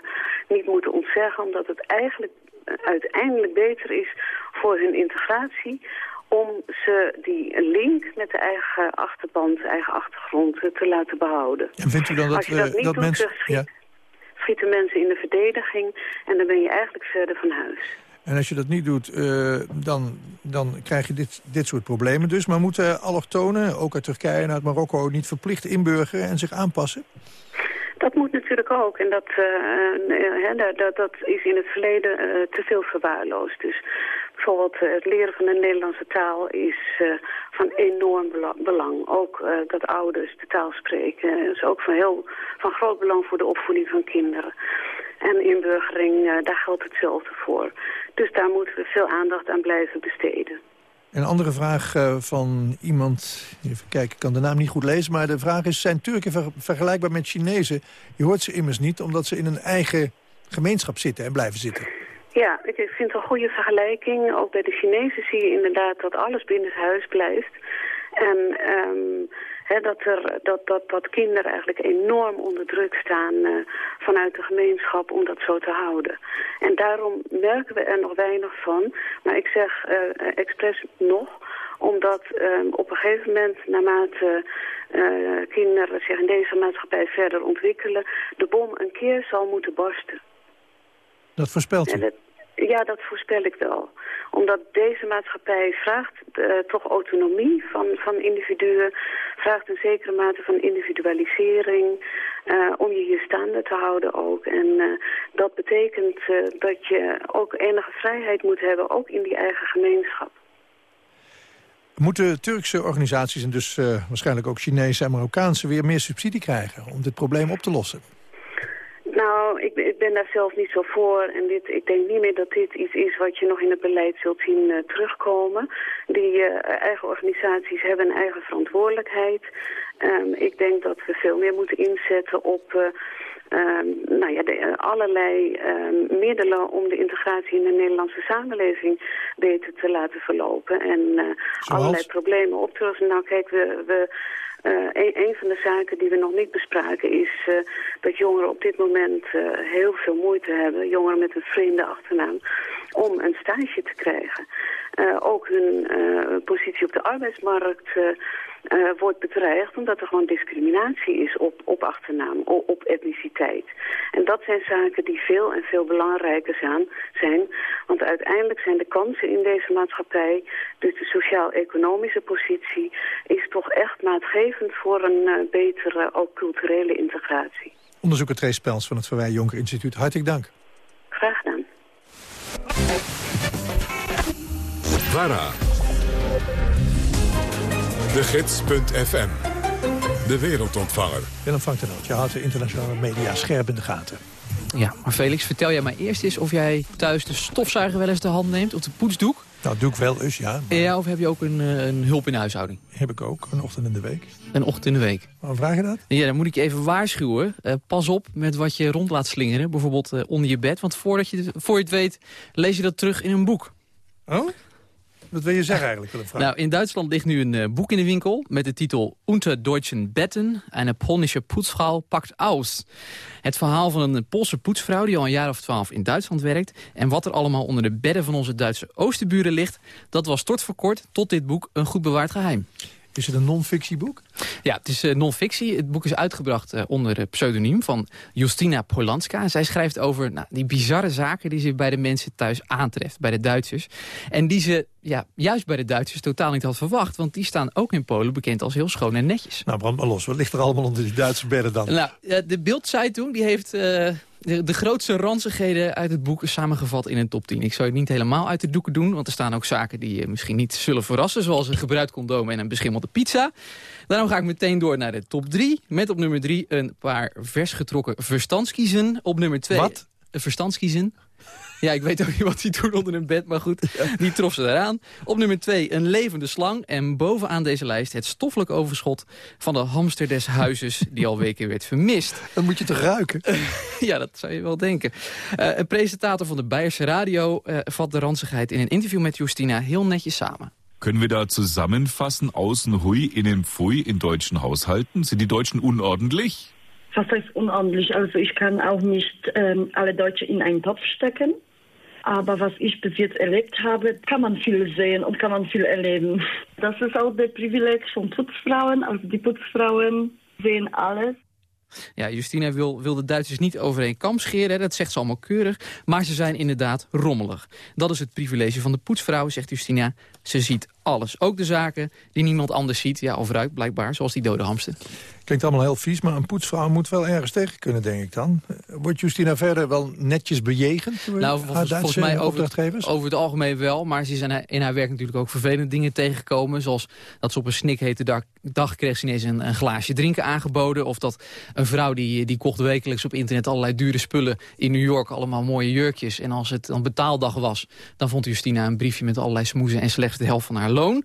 Speaker 13: niet moeten ontzeggen, omdat het eigenlijk eh, uiteindelijk beter is voor hun integratie om ze die link met de eigen achterband, eigen achtergrond eh, te laten behouden.
Speaker 5: En vindt u dan dat,
Speaker 13: Als je dat
Speaker 5: eh,
Speaker 13: niet
Speaker 5: dat
Speaker 13: doet,
Speaker 5: mensen...
Speaker 13: schiet-
Speaker 5: Ja.
Speaker 13: schieten mensen in de verdediging en dan ben je eigenlijk verder van huis.
Speaker 5: En als je dat niet doet, eh, dan, dan krijg je dit, dit soort problemen dus. Maar moeten allochtonen, ook uit Turkije en uit Marokko... niet verplicht inburgeren en zich aanpassen?
Speaker 13: Dat moet natuurlijk ook. En dat, eh, eh, dat, dat, dat is in het verleden te veel verwaarloosd. Dus bijvoorbeeld het leren van de Nederlandse taal is van enorm bela- belang. Ook dat ouders de taal spreken is ook van, heel, van groot belang voor de opvoeding van kinderen. En inburgering, eh, daar geldt hetzelfde voor. Dus daar moeten we veel aandacht aan blijven besteden.
Speaker 5: Een andere vraag eh, van iemand, even kijken, ik kan de naam niet goed lezen... maar de vraag is, zijn Turken ver- vergelijkbaar met Chinezen? Je hoort ze immers niet, omdat ze in een eigen gemeenschap zitten en blijven zitten.
Speaker 13: Ja, ik vind het een goede vergelijking. Ook bij de Chinezen zie je inderdaad dat alles binnen het huis blijft. En ehm, dat, er, dat, dat, dat kinderen eigenlijk enorm onder druk staan eh, vanuit de gemeenschap om dat zo te houden. En daarom merken we er nog weinig van. Maar ik zeg eh, expres nog, omdat ehm, op een gegeven moment, naarmate eh, kinderen zich in deze maatschappij verder ontwikkelen, de bom een keer zal moeten barsten.
Speaker 5: Dat voorspelt u.
Speaker 13: ja, dat voorspel ik wel. Omdat deze maatschappij vraagt eh, toch autonomie van, van individuen, vraagt een zekere mate van individualisering, eh, om je hier staande te houden ook. En eh, dat betekent dat je ook enige vrijheid moet hebben, ook in die eigen gemeenschap.
Speaker 5: Moeten Turkse organisaties en dus waarschijnlijk ook Chinese en Marokkaanse... weer meer subsidie krijgen om dit probleem op te lossen?
Speaker 13: Nou, ik, ik ben daar zelf niet zo voor. En dit, ik denk niet meer dat dit iets is wat je nog in het beleid zult zien eh, terugkomen. Die eh, eigen organisaties hebben een eigen verantwoordelijkheid. Ehm, ik denk dat we veel meer moeten inzetten op... eh, ehm, nou ja, de, eh, allerlei ehm, middelen om de integratie in de Nederlandse samenleving beter te laten verlopen. En eh, allerlei problemen op te lossen. Nou kijk, we, we, eh, een, een van de zaken die we nog niet bespraken is dat jongeren op dit moment heel veel moeite hebben, jongeren met een vreemde achternaam, om een stage te krijgen. Ook hun positie op de arbeidsmarkt eh, wordt bedreigd omdat er gewoon discriminatie is op, op achternaam, op, op etniciteit. En dat zijn zaken die veel en veel belangrijker zijn, zijn, want uiteindelijk zijn de kansen in deze maatschappij, dus de sociaal-economische positie, is toch echt maatgevend voor een eh, betere, ook culturele integratie.
Speaker 5: Onderzoeker Trace Spels van het Verwij Jonker Instituut. Hartelijk dank.
Speaker 13: Graag gedaan.
Speaker 1: VARA. De Gids.fm. De wereldontvanger.
Speaker 5: Willem van den je houdt de internationale media scherp in de gaten.
Speaker 15: Ja, maar Felix, vertel jij mij eerst eens of jij thuis de stofzuiger wel eens de hand neemt, of de poetsdoek?
Speaker 5: Nou, doe ik wel eens, ja.
Speaker 15: Ja, of heb je ook een, eh, een hulp in de huishouding?
Speaker 5: Heb ik ook, een ochtend in de week.
Speaker 15: Een ochtend in de week.
Speaker 5: Waarom vraag je dat?
Speaker 15: Ja, dan moet ik je even waarschuwen. Eh, pas op met wat je rond laat slingeren, bijvoorbeeld eh, onder je bed. Want voordat je, voor je het weet, lees je dat terug in een boek.
Speaker 5: Oh? Wat wil je zeggen eigenlijk?
Speaker 15: Nou, in Duitsland ligt nu een eh, boek in de winkel met de titel Unter Deutschen Betten. Eine polnische Poetsvrouw pakt aus. Het verhaal van een Poolse poetsvrouw die al een jaar of twaalf in Duitsland werkt. En wat er allemaal onder de bedden van onze Duitse oosterburen ligt... dat was tot voor kort, tot dit boek, een goed bewaard geheim.
Speaker 5: Is het een non-fictieboek?
Speaker 15: Ja, het is uh, non-fictie. Het boek is uitgebracht uh, onder het pseudoniem van Justina Polanska. En zij schrijft over nou, die bizarre zaken die ze bij de mensen thuis aantreft, bij de Duitsers. En die ze ja, juist bij de Duitsers totaal niet had verwacht. Want die staan ook in Polen bekend als heel schoon en netjes.
Speaker 5: Nou, brand maar los. Wat ligt er allemaal onder die Duitse bedden dan?
Speaker 15: Nou, uh, de Bild-zeitung die heeft de, de grootste ranzigheden uit het boek samengevat in een top 10. Ik zou het niet helemaal uit de doeken doen, want er staan ook zaken die je misschien niet zullen verrassen. Zoals een gebruikt condoom en een beschimmelde pizza. Daarom ga ik meteen door naar de top 3. Met op nummer 3 een paar vers getrokken verstandskiezen. Op nummer 2
Speaker 5: Wat?
Speaker 15: een verstandskiezen. Ja, ik weet ook niet wat hij doet onder een bed, maar goed, die trof ze eraan. Op nummer 2 een levende slang. En bovenaan deze lijst het stoffelijk overschot van de hamster des huizes... die al weken werd vermist.
Speaker 5: Dat moet je toch ruiken? <laughs>
Speaker 15: ja, dat zou je wel denken. Eh, een presentator van de Beierse Radio eh, vat de ranzigheid in een interview met Justina heel netjes samen.
Speaker 16: Können wir da zusammenfassen, außen hui, innen pfui in deutschen Haushalten? Sind die Deutschen unordentlich?
Speaker 17: Was heißt unordentlich? Also ich kann auch nicht ähm, alle Deutsche in einen Topf stecken. Aber was ich bis jetzt erlebt habe, kann man viel sehen und kann man viel erleben. Das ist auch der Privileg von Putzfrauen. Also die Putzfrauen sehen alles.
Speaker 15: Ja, Justina wil, wil de Duitsers niet over één kam scheren, dat zegt ze allemaal keurig. Maar ze zijn inderdaad rommelig. Dat is het privilege van de poetsvrouw, zegt Justina. Ze ziet alles, ook de zaken die niemand anders ziet. Ja, of ruikt blijkbaar, zoals die dode hamster.
Speaker 5: Klinkt allemaal heel vies, maar een poetsvrouw moet wel ergens tegen kunnen, denk ik dan. Wordt Justina verder wel netjes bejegend
Speaker 15: Nou, volgens, mij over het, over het algemeen wel. Maar ze is in haar, in haar werk natuurlijk ook vervelende dingen tegengekomen. Zoals dat ze op een snikhete dag, dag kreeg ze ineens een, een glaasje drinken aangeboden. Of dat een vrouw die, die kocht wekelijks op internet allerlei dure spullen in New York. Allemaal mooie jurkjes. En als het dan betaaldag was, dan vond Justina een briefje met allerlei smoezen en de helft van haar loon.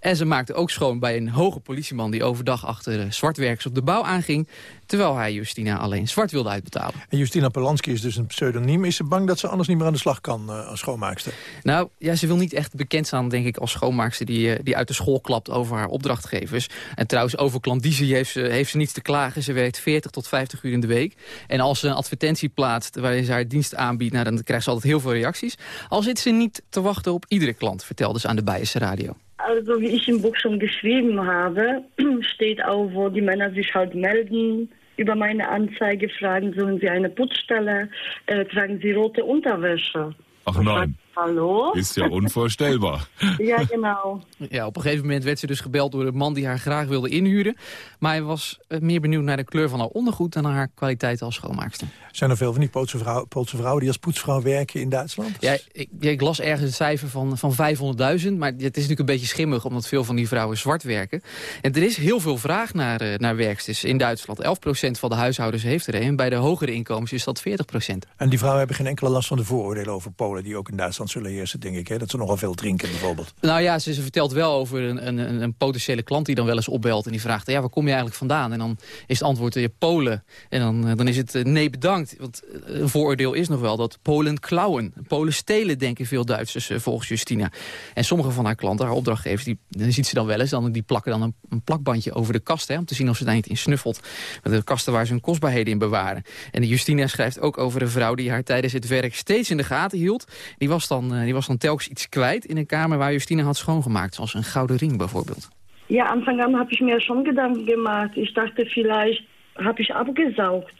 Speaker 15: En ze maakte ook schoon bij een hoge politieman die overdag achter zwartwerkers op de bouw aanging. Terwijl hij Justina alleen zwart wilde uitbetalen.
Speaker 5: En Justina Polanski is dus een pseudoniem. Is ze bang dat ze anders niet meer aan de slag kan eh, als schoonmaakster?
Speaker 15: Nou, ja, ze wil niet echt bekend staan, denk ik, als schoonmaakster... die, eh, die uit de school klapt over haar opdrachtgevers. En trouwens, over klandizie heeft ze, heeft ze niets te klagen. Ze werkt 40 tot 50 uur in de week. En als ze een advertentie plaatst waarin ze haar dienst aanbiedt... Nou, dan krijgt ze altijd heel veel reacties. Al zit ze niet te wachten op iedere klant, vertelde ze aan de Beierse Radio.
Speaker 17: Also wie ich im Buch schon geschrieben habe, steht auch, wo die Männer sich halt melden über meine Anzeige, fragen, suchen sie eine Putzstelle, äh, tragen sie rote Unterwäsche.
Speaker 16: Ach nein,
Speaker 17: Hallo?
Speaker 16: ist ja unvorstellbar. <laughs>
Speaker 17: Ja, genau.
Speaker 15: Ja, op een gegeven moment werd ze dus gebeld door een man die haar graag wilde inhuren. Maar hij was eh, meer benieuwd naar de kleur van haar ondergoed... dan naar haar kwaliteit als schoonmaakster.
Speaker 5: Zijn er veel van die Poolse, vrouw, Poolse vrouwen die als poetsvrouw werken in Duitsland?
Speaker 15: Ja, ik, ja, ik las ergens een cijfer van, van 500.000, maar het is natuurlijk een beetje schimmig... omdat veel van die vrouwen zwart werken. En er is heel veel vraag naar, eh, naar werksters in Duitsland. 11% van de huishoudens heeft er een. En bij de hogere inkomens is dat 40%.
Speaker 5: En die vrouwen hebben geen enkele last van de vooroordelen over Polen... die ook in Duitsland zullen heersen, denk ik. Hè? Dat ze nogal veel drinken bijvoorbeeld.
Speaker 15: Nou ja, ze, vertelt wel over een, een, een potentiële klant die dan wel eens opbelt... en die vraagt, ja, waar kom je eigenlijk vandaan? En dan is het antwoord, ja, Polen. En dan, eh, dan is het, eh, nee, bedankt. Want eh, een vooroordeel is nog wel dat Polen klauwen. Polen stelen, denken veel Duitsers, eh, volgens Justina. En sommige van haar klanten, haar opdrachtgevers... die, ziet ze dan wel eens, dan, die plakken dan een, plakbandje over de kast... Hè, om te zien of ze daar niet in snuffelt. Met de kasten waar ze hun kostbaarheden in bewaren. En Justina schrijft ook over een vrouw die haar tijdens het werk steeds in de gaten hield. Die was dan, eh, die was dan telkens iets kwijt in een kamer waar Justina had schoongemaakt. Zoals een gouden ring bijvoorbeeld.
Speaker 17: Ja, Anfang an habe ich mir schon Gedanken gemacht. Ich dachte, vielleicht habe ich abgesaugt.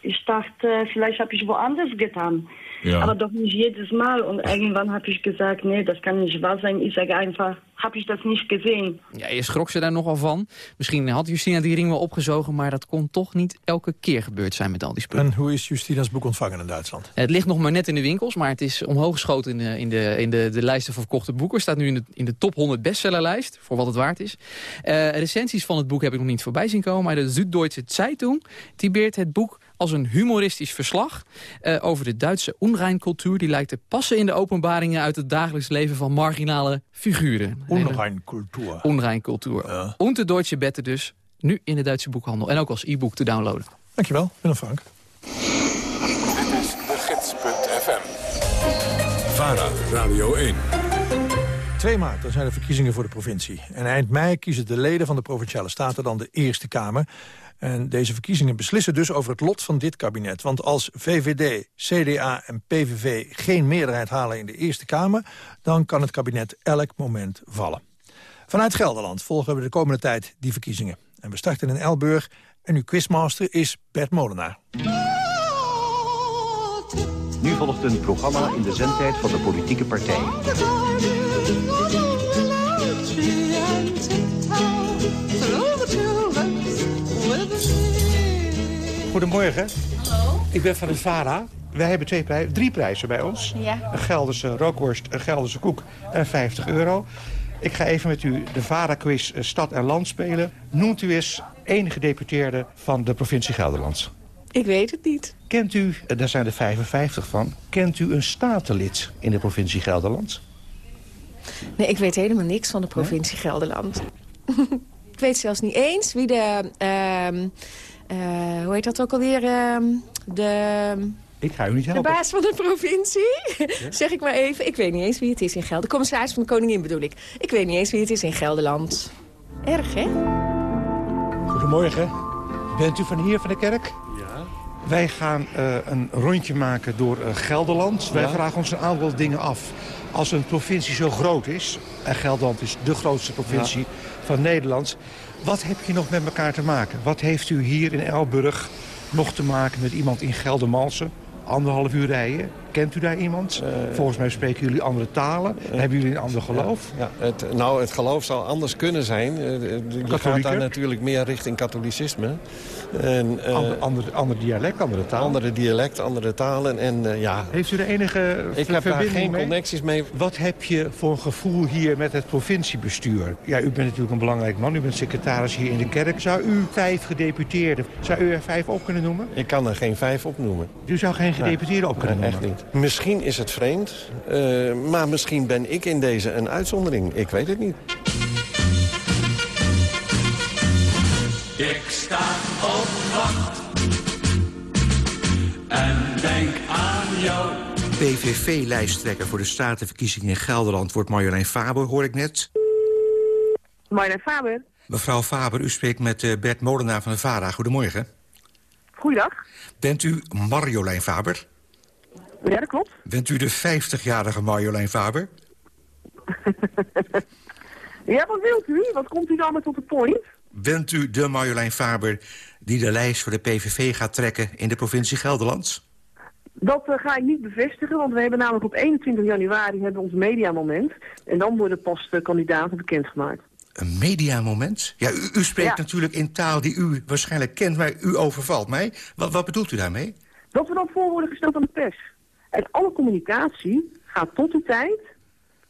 Speaker 17: Ich dachte, vielleicht habe ich woanders getan.
Speaker 16: Ja.
Speaker 17: Aber doch nicht jedes Mal. Und irgendwann habe ich gesagt, nee, das kann nicht wahr sein. Ich sage einfach, habe ich das nicht gesehen.
Speaker 15: Ja, eerst schrok ze daar nogal van. Misschien had Justina die ring wel opgezogen... maar dat kon toch niet elke keer gebeurd zijn met al die spullen.
Speaker 5: En hoe is Justina's boek ontvangen in Duitsland?
Speaker 15: Het ligt nog maar net in de winkels, maar het is omhoog geschoten in de, in de, in de, de lijsten van verkochte boeken. Staat nu in de, in de top 100 bestsellerlijst, voor wat het waard is. Eh, recensies van het boek heb ik nog niet voorbij zien komen, maar de Süddeutsche Zeitung typeert het boek als een humoristisch verslag eh, over de Duitse onreincultuur. Die lijkt te passen in de openbaringen uit het dagelijks leven van marginale figuren.
Speaker 5: Onreincultuur.
Speaker 15: Onreincultuur.
Speaker 5: Ja.
Speaker 15: Und de Deutsche Bette dus, nu in de Duitse boekhandel en ook als e-book te downloaden.
Speaker 5: Dankjewel, Willem Frank.
Speaker 1: Dit is de gids.fm. VARA, Radio 1.
Speaker 5: 2 maart, dan zijn er verkiezingen voor de provincie. En eind mei kiezen de leden van de Provinciale Staten dan de Eerste Kamer. En deze verkiezingen beslissen dus over het lot van dit kabinet. Want als VVD, CDA en PVV geen meerderheid halen in de Eerste Kamer... dan kan het kabinet elk moment vallen. Vanuit Gelderland volgen we de komende tijd die verkiezingen. En we starten in Elburg en uw quizmaster is Bert Molenaar.
Speaker 18: Nu volgt een programma in de zendtijd van de politieke partijen.
Speaker 19: Goedemorgen. Hallo. Ik ben van de VARA. Wij hebben twee prij drie prijzen bij ons.
Speaker 20: Ja.
Speaker 19: Een Gelderse rookworst, een Gelderse koek en 50 euro. Ik ga even met u de VARA-quiz eh, Stad en Land spelen. Noemt u eens één gedeputeerde van de provincie Gelderland.
Speaker 20: Ik weet het niet.
Speaker 19: Kent u, eh, daar zijn er 55 van, kent u een statenlid in de provincie Gelderland?
Speaker 20: Nee, ik weet helemaal niks van de provincie Gelderland. <laughs> ik weet zelfs niet eens wie de... ehm, eh, hoe heet dat ook alweer? ehm, de...
Speaker 19: Ik ga u niet
Speaker 20: De
Speaker 19: helpen.
Speaker 20: baas van de provincie, <laughs> zeg ik maar even. Ik weet niet eens wie het is in Gelderland. De commissaris van de koningin bedoel ik. Ik weet niet eens wie het is in Gelderland. Erg, hè?
Speaker 19: Goedemorgen. Bent u van hier van de kerk?
Speaker 21: Ja.
Speaker 19: Wij gaan eh, een rondje maken door eh, Gelderland. Wij vragen ons een aantal dingen af. Als een provincie zo groot is, en Gelderland is de grootste provincie van Nederland... wat heb je nog met elkaar te maken? Wat heeft u hier in Elburg nog te maken met iemand in Geldermalsen? Anderhalf uur rijden. Kent u daar iemand? Volgens mij spreken jullie andere talen. Hebben jullie een ander geloof?
Speaker 21: Ja, het, nou, het geloof zal anders kunnen zijn. Eh, de- de- Je gaat daar natuurlijk meer richting katholicisme. En, eh,
Speaker 19: Ander, ander, ander dialect, andere taal.
Speaker 21: Andere dialect, andere talen. En, eh, ja,
Speaker 19: Heeft u er enige
Speaker 21: Ik heb daar geen
Speaker 19: mee?
Speaker 21: connecties mee.
Speaker 19: Wat heb je voor een gevoel hier met het provinciebestuur? Ja, u bent natuurlijk een belangrijk man. U bent secretaris hier in de kerk. Zou u vijf gedeputeerden, zou u er vijf op kunnen noemen?
Speaker 21: ik kan er geen vijf opnoemen.
Speaker 19: U zou geen gedeputeerde op kunnen
Speaker 21: Nee,
Speaker 19: noemen?
Speaker 21: Misschien is het vreemd, eh, maar misschien ben ik in deze een uitzondering. Ik weet het niet.
Speaker 22: Ik sta op wacht en denk aan jou.
Speaker 19: PVV-lijsttrekker voor de Statenverkiezingen in Gelderland wordt Marjolein Faber, hoor ik net.
Speaker 23: Marjolein Faber.
Speaker 19: Mevrouw Faber, u spreekt met eh, Bert Molenaar van de VARA. Goedemorgen.
Speaker 23: Goeiedag.
Speaker 19: Bent u Marjolein Faber?
Speaker 23: Ja, dat klopt.
Speaker 19: Bent u de 50-jarige Marjolein Faber? <laughs>
Speaker 23: Ja, wat wilt u? Wat komt u dan met tot de point?
Speaker 19: Bent u de Marjolein Faber die de lijst voor de PVV gaat trekken in de provincie Gelderland?
Speaker 23: Dat eh, ga ik niet bevestigen, want we hebben namelijk op 21 januari hebben ons mediamoment. En dan worden pas de kandidaten bekendgemaakt.
Speaker 19: Een mediamoment? Ja, u, u spreekt
Speaker 23: Ja.
Speaker 19: natuurlijk in taal die u waarschijnlijk kent, maar u overvalt mij. Wat, wat bedoelt u daarmee?
Speaker 23: Dat we dan voor worden gesteld aan de pers. En alle communicatie gaat tot die tijd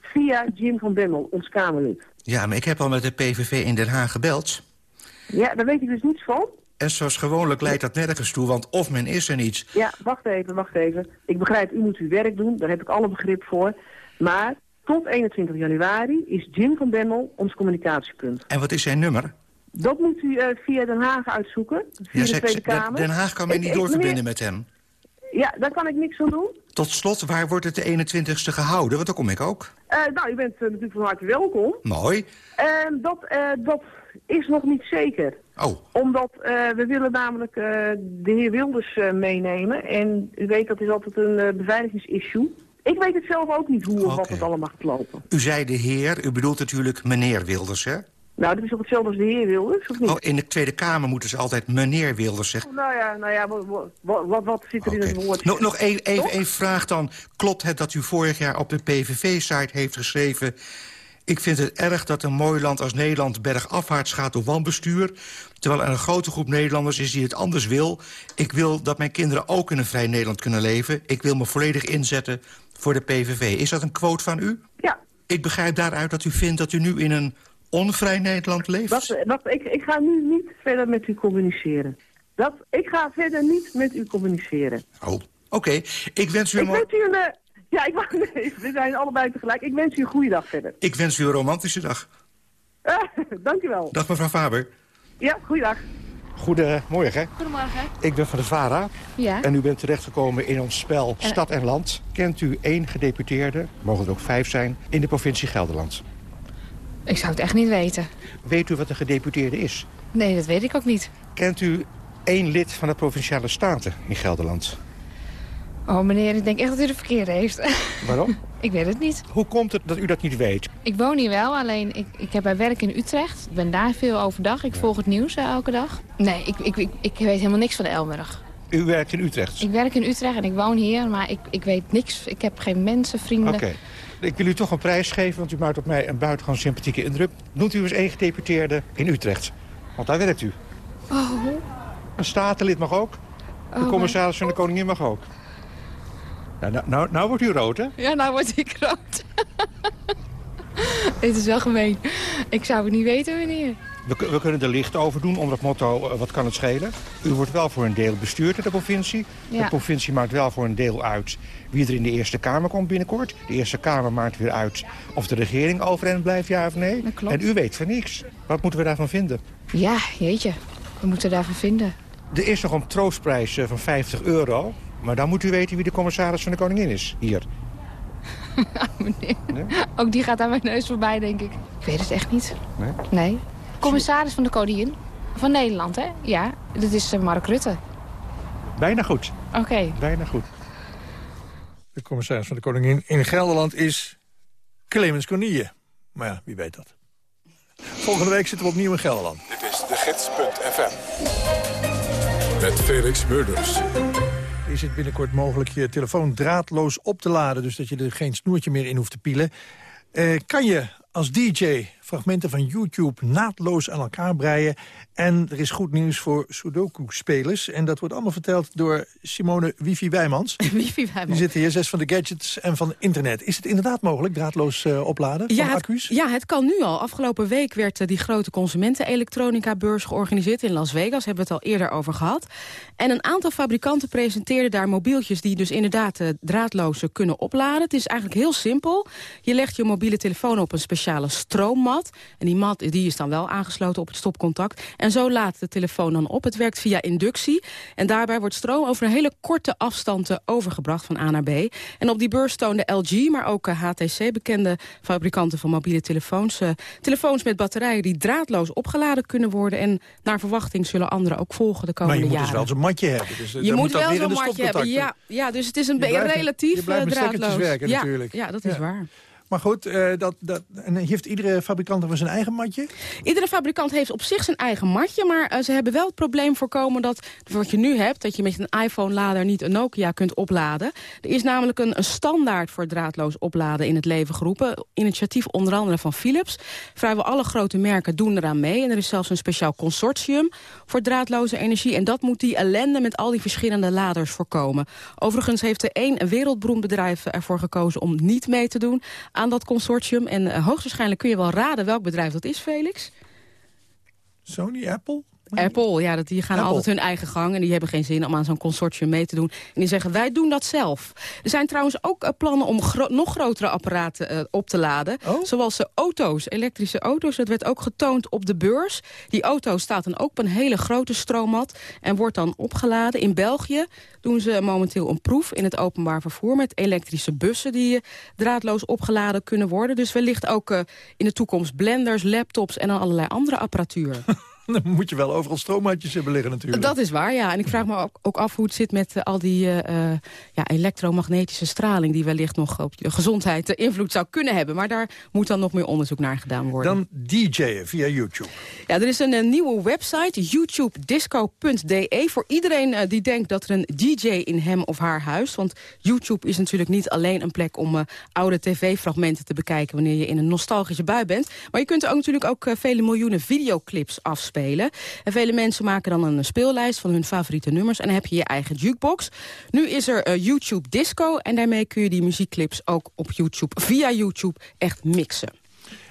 Speaker 23: via Jim van Bemmel, ons Kamerlid.
Speaker 19: Ja, maar ik heb al met de PVV in Den Haag gebeld.
Speaker 23: Ja, daar weet ik dus niets van.
Speaker 19: En zoals gewoonlijk leidt dat nergens toe, want of men is er niet.
Speaker 23: Ja, wacht even, wacht even. Ik begrijp, u moet uw werk doen, daar heb ik alle begrip voor. Maar tot 21 januari is Jim van Bemmel ons communicatiepunt.
Speaker 19: En wat is zijn nummer?
Speaker 23: Dat moet u eh, via Den Haag uitzoeken, via de
Speaker 19: zeg-
Speaker 23: Tweede
Speaker 19: Den-
Speaker 23: Kamer.
Speaker 19: Den Haag kan mij
Speaker 23: Ik-
Speaker 19: niet
Speaker 23: ik-
Speaker 19: doorverbinden
Speaker 23: meneer-
Speaker 19: met hem.
Speaker 23: Ja, daar kan ik niks aan doen.
Speaker 19: Tot slot, waar wordt het de 21ste gehouden? Want daar kom ik ook.
Speaker 23: Eh, nou, u bent eh, natuurlijk van harte welkom.
Speaker 19: Mooi.
Speaker 23: En dat, eh, dat is nog niet zeker.
Speaker 19: Oh.
Speaker 23: Omdat we willen namelijk de heer Wilders meenemen. En u weet, dat is altijd een beveiligingsissue. Ik weet het zelf ook niet hoe of wat het allemaal gaat lopen.
Speaker 19: U zei de heer, u bedoelt natuurlijk meneer Wilders, hè?
Speaker 23: Nou, dat is toch hetzelfde als de heer Wilders, of niet?
Speaker 19: Oh, in de Tweede Kamer moeten ze altijd meneer Wilders zeggen.
Speaker 23: Nou ja, nou ja wat, wat, wat, wat zit er in het woord?
Speaker 19: Nog, nog één, even één vraag dan. Klopt het dat u vorig jaar op de PVV-site heeft geschreven... Ik vind het erg dat een mooi land als Nederland bergafwaarts gaat door wanbestuur... terwijl er een grote groep Nederlanders is die het anders wil. Ik wil dat mijn kinderen ook in een vrij Nederland kunnen leven. Ik wil me volledig inzetten voor de PVV. Is dat een quote van u?
Speaker 23: Ja.
Speaker 19: Ik begrijp daaruit dat u vindt dat u nu in een onvrij Nederland leeft.
Speaker 23: Wacht, wacht ik, ik ga nu niet verder met u communiceren. Dat, ik ga verder niet met u communiceren.
Speaker 19: Oh, oké. Ik wens u
Speaker 23: Ik wens u een... eh, ja, ik wou, nee, <laughs> we zijn allebei tegelijk. Ik wens u een goede dag verder.
Speaker 19: ik wens u een romantische dag.
Speaker 23: Eh, <laughs> dank u wel.
Speaker 19: Dag mevrouw Faber.
Speaker 23: Ja, goeiedag.
Speaker 19: Goedemorgen.
Speaker 20: Goedemorgen.
Speaker 19: Ik ben van de VARA.
Speaker 20: Ja.
Speaker 19: En u bent terechtgekomen in ons spel
Speaker 20: En-
Speaker 19: Stad en Land. Kent u één gedeputeerde, mogen het ook vijf zijn, in de provincie Gelderland?
Speaker 20: Ik zou het echt niet weten.
Speaker 19: Weet u wat een gedeputeerde is?
Speaker 20: Nee, dat weet ik ook niet.
Speaker 19: Kent u één lid van de Provinciale Staten in Gelderland?
Speaker 20: Oh meneer, ik denk echt dat u de verkeerde heeft. <laughs>
Speaker 19: Waarom?
Speaker 20: ik weet het niet.
Speaker 19: Hoe komt het dat u dat niet weet?
Speaker 20: Ik woon hier wel, alleen ik, ik heb bij werk in Utrecht. Ik ben daar veel overdag. Ik volg het nieuws eh, elke dag. Nee, ik, ik, ik, ik weet helemaal niks van de.
Speaker 19: U werkt in Utrecht.
Speaker 20: Ik werk in Utrecht en ik woon hier, maar ik, ik weet niks. Ik heb geen mensen, vrienden.
Speaker 19: Oké. Ik wil u toch een prijs geven, want u maakt op mij een buitengewoon sympathieke indruk. Noemt u eens één gedeputeerde in Utrecht. Want daar werkt u.
Speaker 20: Oh,
Speaker 19: Een statenlid mag ook. De commissaris van de koningin mag ook. Nou, nou, nou wordt u rood, hè?
Speaker 24: Ja, nou word ik rood. <laughs> Dit is wel gemeen. Ik zou het niet weten wanneer.
Speaker 19: We, kunnen er licht over doen onder het motto, eh, wat kan het schelen? U wordt wel voor een deel bestuurd in de provincie.
Speaker 24: Ja.
Speaker 19: De provincie maakt wel voor een deel uit wie er in de Eerste Kamer komt binnenkort. De Eerste Kamer maakt weer uit of de regering overeind blijft, ja of nee. En u weet van niks. Wat moeten we daarvan vinden?
Speaker 24: Ja, jeetje. We moeten daarvan vinden.
Speaker 19: Er is nog een troostprijs eh, van 50 euro. Maar dan moet u weten wie de commissaris van de koningin is. Hier. <laughs>
Speaker 24: Ook die gaat aan mijn neus voorbij, denk ik. Ik weet het echt niet.
Speaker 19: Nee?
Speaker 24: Nee. Commissaris van de Koningin. Van Nederland, hè? Ja, dat is eh, Mark Rutte.
Speaker 19: Bijna goed.
Speaker 24: Oké.
Speaker 19: Bijna goed.
Speaker 5: De commissaris van de Koningin in Gelderland is Clemens Cornier. Maar ja, wie weet dat. Volgende week zitten we opnieuw in Gelderland.
Speaker 1: Dit is de gids.fm. Met Felix Murders.
Speaker 5: Is het binnenkort mogelijk je telefoon draadloos op te laden... dus dat je er geen snoertje meer in hoeft te pielen. Eh, kan je als DJ fragmenten van YouTube naadloos aan elkaar breien. En er is goed nieuws voor Sudoku-spelers. En dat wordt allemaal verteld door Simone Wifi Wijmans. <laughs>
Speaker 25: Wifi
Speaker 5: Die
Speaker 25: Wijmans.
Speaker 5: zit hier, zes van de gadgets en van internet. Is het inderdaad mogelijk, draadloos eh, opladen
Speaker 25: Ja
Speaker 5: van
Speaker 25: het,
Speaker 5: accu's?
Speaker 25: ja, het kan nu al. Afgelopen week werd eh, die grote consumentenelektronica-beurs georganiseerd in Las Vegas. Hebben we het al eerder over gehad. En een aantal fabrikanten presenteerden daar mobieltjes... die dus inderdaad eh, draadloos kunnen opladen. Het is eigenlijk heel simpel. Je legt je mobiele telefoon op een speciale stroommat. En die mat die is dan wel aangesloten op het stopcontact. En zo laat de telefoon dan op. Het werkt via inductie. En daarbij wordt stroom over een hele korte afstand eh, overgebracht van A naar B. En op die beurs toonden LG, maar ook eh, HTC, bekende fabrikanten van mobiele telefoons... eh, telefoons met batterijen die draadloos opgeladen kunnen worden. En naar verwachting zullen anderen ook volgen de
Speaker 5: Maar
Speaker 25: komende
Speaker 5: je moet
Speaker 25: jaren.
Speaker 5: dus wel zo'n matje hebben. Dus, eh,
Speaker 25: je moet wel zo'n matje hebben. Ja, ja, dus het is een beetje relatief
Speaker 5: je blijft
Speaker 25: eh, draadloos.
Speaker 5: werken
Speaker 25: ja,
Speaker 5: natuurlijk.
Speaker 25: Ja, dat is
Speaker 5: Ja.
Speaker 25: waar.
Speaker 5: Maar goed, eh, dat, dat, en heeft iedere fabrikant dan zijn eigen matje?
Speaker 25: Iedere fabrikant heeft op zich zijn eigen matje, maar eh, ze hebben wel het probleem voorkomen dat wat je nu hebt, dat je met een iPhone-lader niet een Nokia kunt opladen. Er is namelijk een, een standaard voor draadloos opladen in het leven geroepen. Initiatief onder andere van Philips. Vrijwel alle grote merken doen eraan mee en er is zelfs een speciaal consortium voor draadloze energie. En dat moet die ellende met al die verschillende laders voorkomen. Overigens heeft er één wereldberoemd bedrijf ervoor gekozen om niet mee te doen aan dat consortium. En eh, hoogstwaarschijnlijk kun je wel raden welk bedrijf dat is, Felix.
Speaker 5: Sony, Apple?
Speaker 25: Apple, ja, dat, die gaan
Speaker 5: Apple.
Speaker 25: altijd hun eigen gang... en die hebben geen zin om aan zo'n consortium mee te doen. En die zeggen, wij doen dat zelf. Er zijn trouwens ook eh, plannen om gro- nog grotere apparaten eh, op te laden. Zoals eh, auto's, elektrische auto's. Dat werd ook getoond op de beurs. Die auto staat dan ook op een hele grote stroommat... en wordt dan opgeladen. In België doen ze momenteel een proef in het openbaar vervoer... met elektrische bussen die draadloos opgeladen kunnen worden. Dus wellicht ook in de toekomst blenders, laptops... en dan allerlei andere apparatuur. <laughs> <laughs>
Speaker 5: Dan moet je wel overal stroommatjes hebben liggen natuurlijk.
Speaker 25: Dat is waar, ja. En ik vraag me ook, af hoe het zit met eh, al die eh, eh, ja, elektromagnetische straling... die wellicht nog op je gezondheid invloed zou kunnen hebben. Maar daar moet dan nog meer onderzoek naar gedaan worden.
Speaker 5: Dan DJ'en via YouTube.
Speaker 25: Ja, er is een, nieuwe website, youtubedisco.de... voor iedereen die denkt dat er een DJ in hem of haar huis... want YouTube is natuurlijk niet alleen een plek om oude tv-fragmenten te bekijken... wanneer je in een nostalgische bui bent. Maar je kunt er ook natuurlijk ook vele miljoenen videoclips afspelen. En vele mensen maken dan een speellijst van hun favoriete nummers... en dan heb je je eigen jukebox. Nu is er eh, YouTube Disco en daarmee kun je die muziekclips ook op YouTube... via YouTube echt mixen.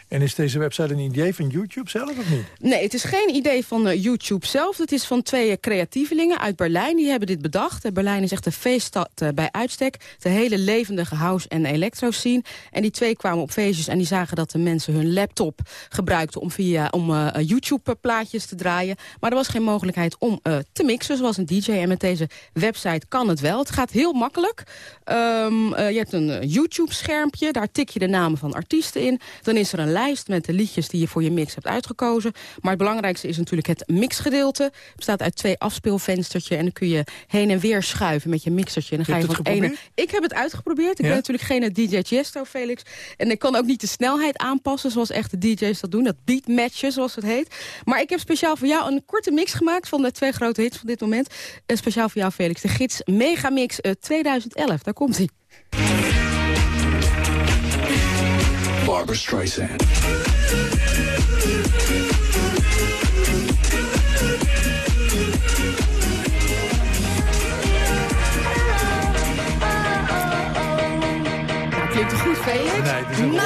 Speaker 5: En is deze website een idee van YouTube zelf of niet?
Speaker 25: Nee, het is geen idee van eh, YouTube zelf. Het is van twee eh, creatievelingen uit Berlijn. Die hebben dit bedacht. Eh, Berlijn is echt een feeststad bij uitstek. De hele levendige house- en electro-scene. En die twee kwamen op feestjes en die zagen dat de mensen hun laptop gebruikten... om, via, om YouTube-plaatjes te draaien. Maar er was geen mogelijkheid om te mixen zoals een DJ. En met deze website kan het wel. Het gaat heel makkelijk. Ehm, eh, je hebt een YouTube-schermpje. Daar tik je de namen van artiesten in. Dan is er een lijst met de liedjes die je voor je mix hebt uitgekozen. Maar het belangrijkste is natuurlijk het mixgedeelte. Het bestaat uit twee afspeelvenstertjes. En dan kun je heen en weer schuiven met je mixertje. En dan
Speaker 5: Je
Speaker 25: ga je van ene... Ik heb het uitgeprobeerd. Ik
Speaker 5: Ja?
Speaker 25: ben natuurlijk geen DJ Tiesto, Felix. En ik kan ook niet de snelheid aanpassen zoals echte DJ's dat doen. Dat beatmatchen, zoals het heet. Maar ik heb speciaal voor jou een korte mix gemaakt... van de twee grote hits van dit moment. En speciaal voor jou, Felix. De gids Megamix eh, 2011. Daar komt hij.
Speaker 22: Barbara Streisand.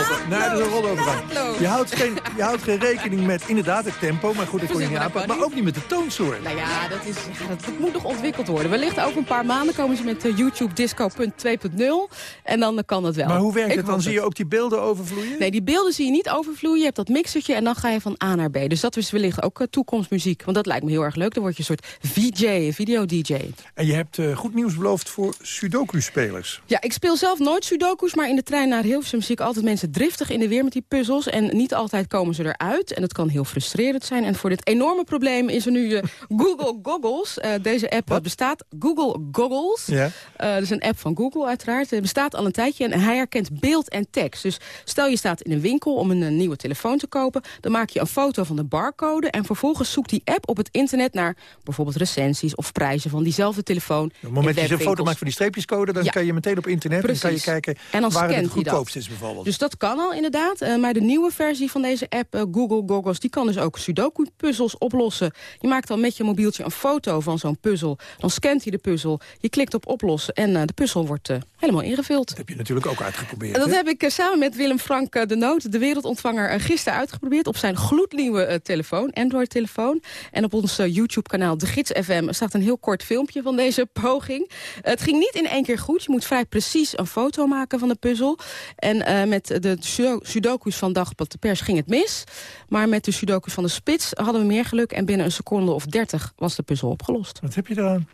Speaker 5: Rol, nee, dat is een. Je houdt, geen, je houdt geen rekening met inderdaad het tempo, maar goed, dat kon je niet aanpakken. Maar ook niet met de toonsoort.
Speaker 25: Nou ja, dat, is, ja, dat, dat moet nog ontwikkeld worden. Wellicht over een paar maanden komen ze met eh, YouTube Disco 2.0. En dan kan dat wel.
Speaker 5: Maar hoe werkt
Speaker 25: Ik
Speaker 5: het dan? Zie je ook die beelden overvloeien?
Speaker 25: Nee, die beelden zie je niet overvloeien. Je hebt dat mixertje en dan ga je van A naar B. Dus dat is wellicht ook eh, toekomstmuziek. Want dat lijkt me heel erg leuk. Dan word je een soort VJ, video-DJ.
Speaker 5: En je hebt eh, goed nieuws beloofd voor Sudoku-spelers.
Speaker 25: Ja, ik speel zelf nooit sudokus, maar in de trein naar Hilversum zie ik altijd mensen driftig in de weer met die puzzels. En niet altijd komen ze eruit. En dat kan heel frustrerend zijn. En voor dit enorme probleem is er nu eh, <laughs> Google Goggles. Eh, deze app eh, bestaat, Google Goggles.
Speaker 5: Ja.
Speaker 25: Eh, dat is een app van Google uiteraard. Het bestaat al een tijdje en hij herkent beeld en tekst. Dus stel je staat in een winkel om een, nieuwe telefoon te kopen. Dan maak je een foto van de barcode. En vervolgens zoekt die app op het internet naar bijvoorbeeld recensies of prijzen van diezelfde telefoon.
Speaker 5: Op het moment dat je een foto maakt van die streepjescode... dan
Speaker 25: Ja.
Speaker 5: kan je meteen op internet en kan je kijken
Speaker 25: En dan
Speaker 5: waar het het goedkoopst is bijvoorbeeld.
Speaker 25: Dus dat kan al inderdaad. Eh, maar de nieuwe versie van deze app, eh, Google Goggles... die kan dus ook sudoku-puzzels oplossen. Je maakt dan met je mobieltje een foto van zo'n puzzel. Dan scant hij de puzzel. Je klikt op oplossen en eh, de puzzel wordt helemaal ingevuld. Dat
Speaker 5: heb je natuurlijk ook uitgeprobeerd.
Speaker 25: En dat
Speaker 5: hè?
Speaker 25: heb ik samen met Willem Frank de Noot, de wereldontvanger, gisteren uitgeprobeerd op zijn gloednieuwe telefoon, Android-telefoon. En op ons YouTube-kanaal De Gids FM staat een heel kort filmpje van deze poging. het ging niet in één keer goed. Je moet vrij precies een foto maken van de puzzel. En met de sudo- sudokus van Dagblad de Pers ging het mis. Maar met de sudokus van de Spits hadden we meer geluk. En binnen een seconde of dertig was de puzzel opgelost.
Speaker 5: Wat heb je eraan?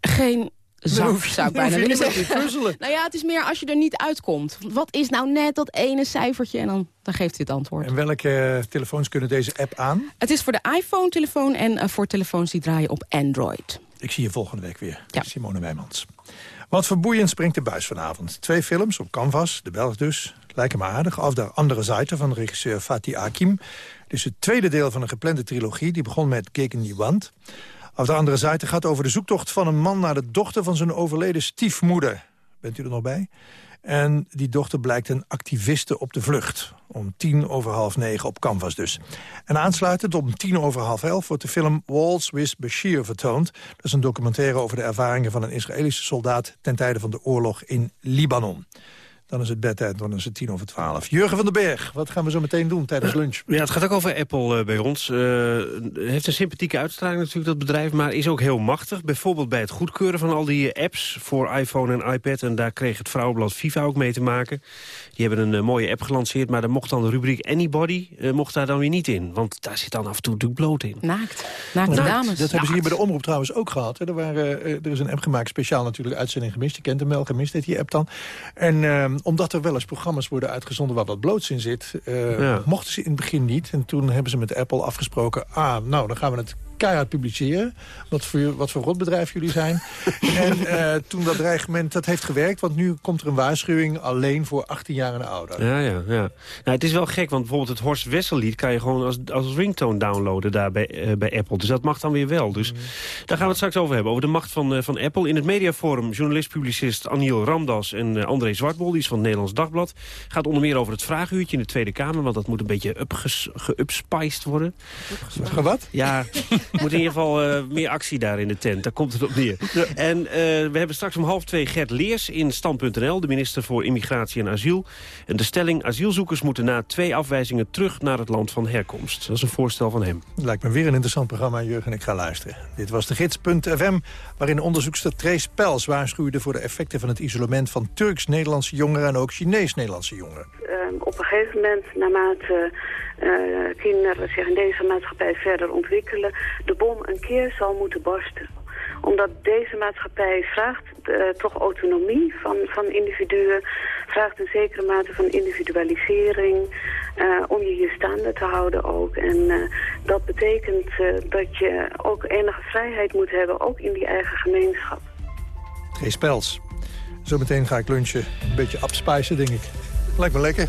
Speaker 25: Geen zak,
Speaker 5: je-
Speaker 25: zou ik bijna willen zeggen. <laughs> nou ja, het is meer als je er niet uitkomt. Wat is nou net dat ene cijfertje? En dan, dan geeft hij het antwoord.
Speaker 5: En welke telefoons kunnen deze app aan?
Speaker 25: Het is voor de iPhone-telefoon en eh, voor telefoons die draaien op Android.
Speaker 5: Ik zie je volgende week weer. Simone Wijmans. Wat verboeiend springt de buis vanavond. Twee films op Canvas, de Belg dus. Lijken me aardig. Af de andere zijde van regisseur Fatih Akim. Is het tweede deel van een geplande trilogie. Die begon met Gegen die Wand. Af de andere zijde gaat over de zoektocht van een man... naar de dochter van zijn overleden stiefmoeder. Bent u er nog bij? En die dochter blijkt een activiste op de vlucht. Om tien over half negen op Canvas dus. En aansluitend om tien over half elf wordt de film Walls with Bashir vertoond. Dat is een documentaire over de ervaringen van een Israëlische soldaat... ten tijde van de oorlog in Libanon. Dan is het bedtijd, dan is het tien over twaalf. Jurgen van den Berg, wat gaan we zo meteen doen tijdens lunch?
Speaker 26: Ja, het gaat ook over Apple eh, bij ons. Eh, heeft een sympathieke uitstraling natuurlijk, dat bedrijf... maar is ook heel machtig. Bijvoorbeeld bij het goedkeuren van al die eh, apps voor iPhone en iPad. En daar kreeg het vrouwenblad FIFA ook mee te maken. Die hebben een mooie app gelanceerd... maar daar mocht dan de rubriek Anybody eh, mocht daar dan weer niet in. Want daar zit dan af en toe natuurlijk bloot in.
Speaker 25: Naakt. Naakte
Speaker 5: Dat-
Speaker 25: dames.
Speaker 5: Dat hebben ze hier bij de omroep trouwens ook gehad. hè. Er, waren, er is een app gemaakt, speciaal natuurlijk uitzending gemist. Je kent hem wel, gemist heet die app dan. En eh, omdat er wel eens programma's worden uitgezonden waar wat bloots in zit... eh,
Speaker 26: Ja.
Speaker 5: mochten ze in het begin niet. En toen hebben ze met Apple afgesproken... ah, nou, dan gaan we het keihard publiceren. Wat voor, wat voor rotbedrijf jullie zijn. <laughs> en eh, toen dat dreigement, dat heeft gewerkt. Want nu komt er een waarschuwing alleen voor 18 jaar en ouder.
Speaker 26: Ja, ja, ja. Nou, het is wel gek, want bijvoorbeeld het Horst Wessel-lied... kan je gewoon als, als ringtone downloaden daar bij, eh, bij Apple. Dus dat mag dan weer wel. Dus daar gaan we het straks over hebben. Over de macht van, eh, van Apple. In het mediaforum journalist-publicist Aniel Ramdas en André Zwartbol... die is van het Nederlands Dagblad. Gaat onder meer over het vraaguurtje in de Tweede Kamer... want dat moet een beetje geupspiced worden.
Speaker 5: Wat?
Speaker 26: Ja, <laughs> <laughs> moet in ieder geval eh, meer actie daar in de tent. Daar komt het op neer. En eh, we hebben straks om half twee Gert Leers in Stand.nl... de minister voor Immigratie en Asiel. En de stelling asielzoekers moeten na twee afwijzingen... terug naar het land van herkomst. Dat is een voorstel van hem.
Speaker 5: Lijkt me weer een interessant programma, Jurgen. Ik ga luisteren. Dit was de gids.fm, waarin onderzoekster Trace Pels waarschuwde... voor de effecten van het isolement van Turks-Nederlandse jongeren... en ook Chinees-Nederlandse jongeren.
Speaker 13: Ehm, op een gegeven moment, naarmate kinderen zich in deze maatschappij verder ontwikkelen, de bom een keer zal moeten barsten. Omdat deze maatschappij vraagt eh, toch autonomie van, van individuen, vraagt een zekere mate van individualisering, eh, om je hier staande te houden ook. En eh, dat betekent eh, dat je ook enige vrijheid moet hebben, ook in die eigen gemeenschap.
Speaker 5: Trace Pels. Zometeen ga ik lunchen. Een beetje abspijzen, denk ik. Lijkt me lekker.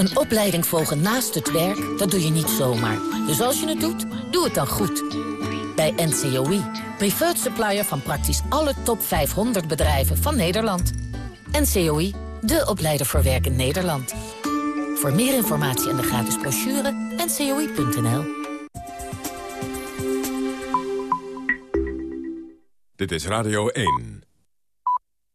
Speaker 27: Een opleiding volgen naast het werk, dat doe je niet zomaar. Dus als je het doet, doe het dan goed. Bij NCOI, preferred supplier van praktisch alle top 500 bedrijven van Nederland. NCOI, de opleider voor werk in Nederland. Voor meer informatie en de gratis brochure, ncoi.nl.
Speaker 1: Dit is Radio 1.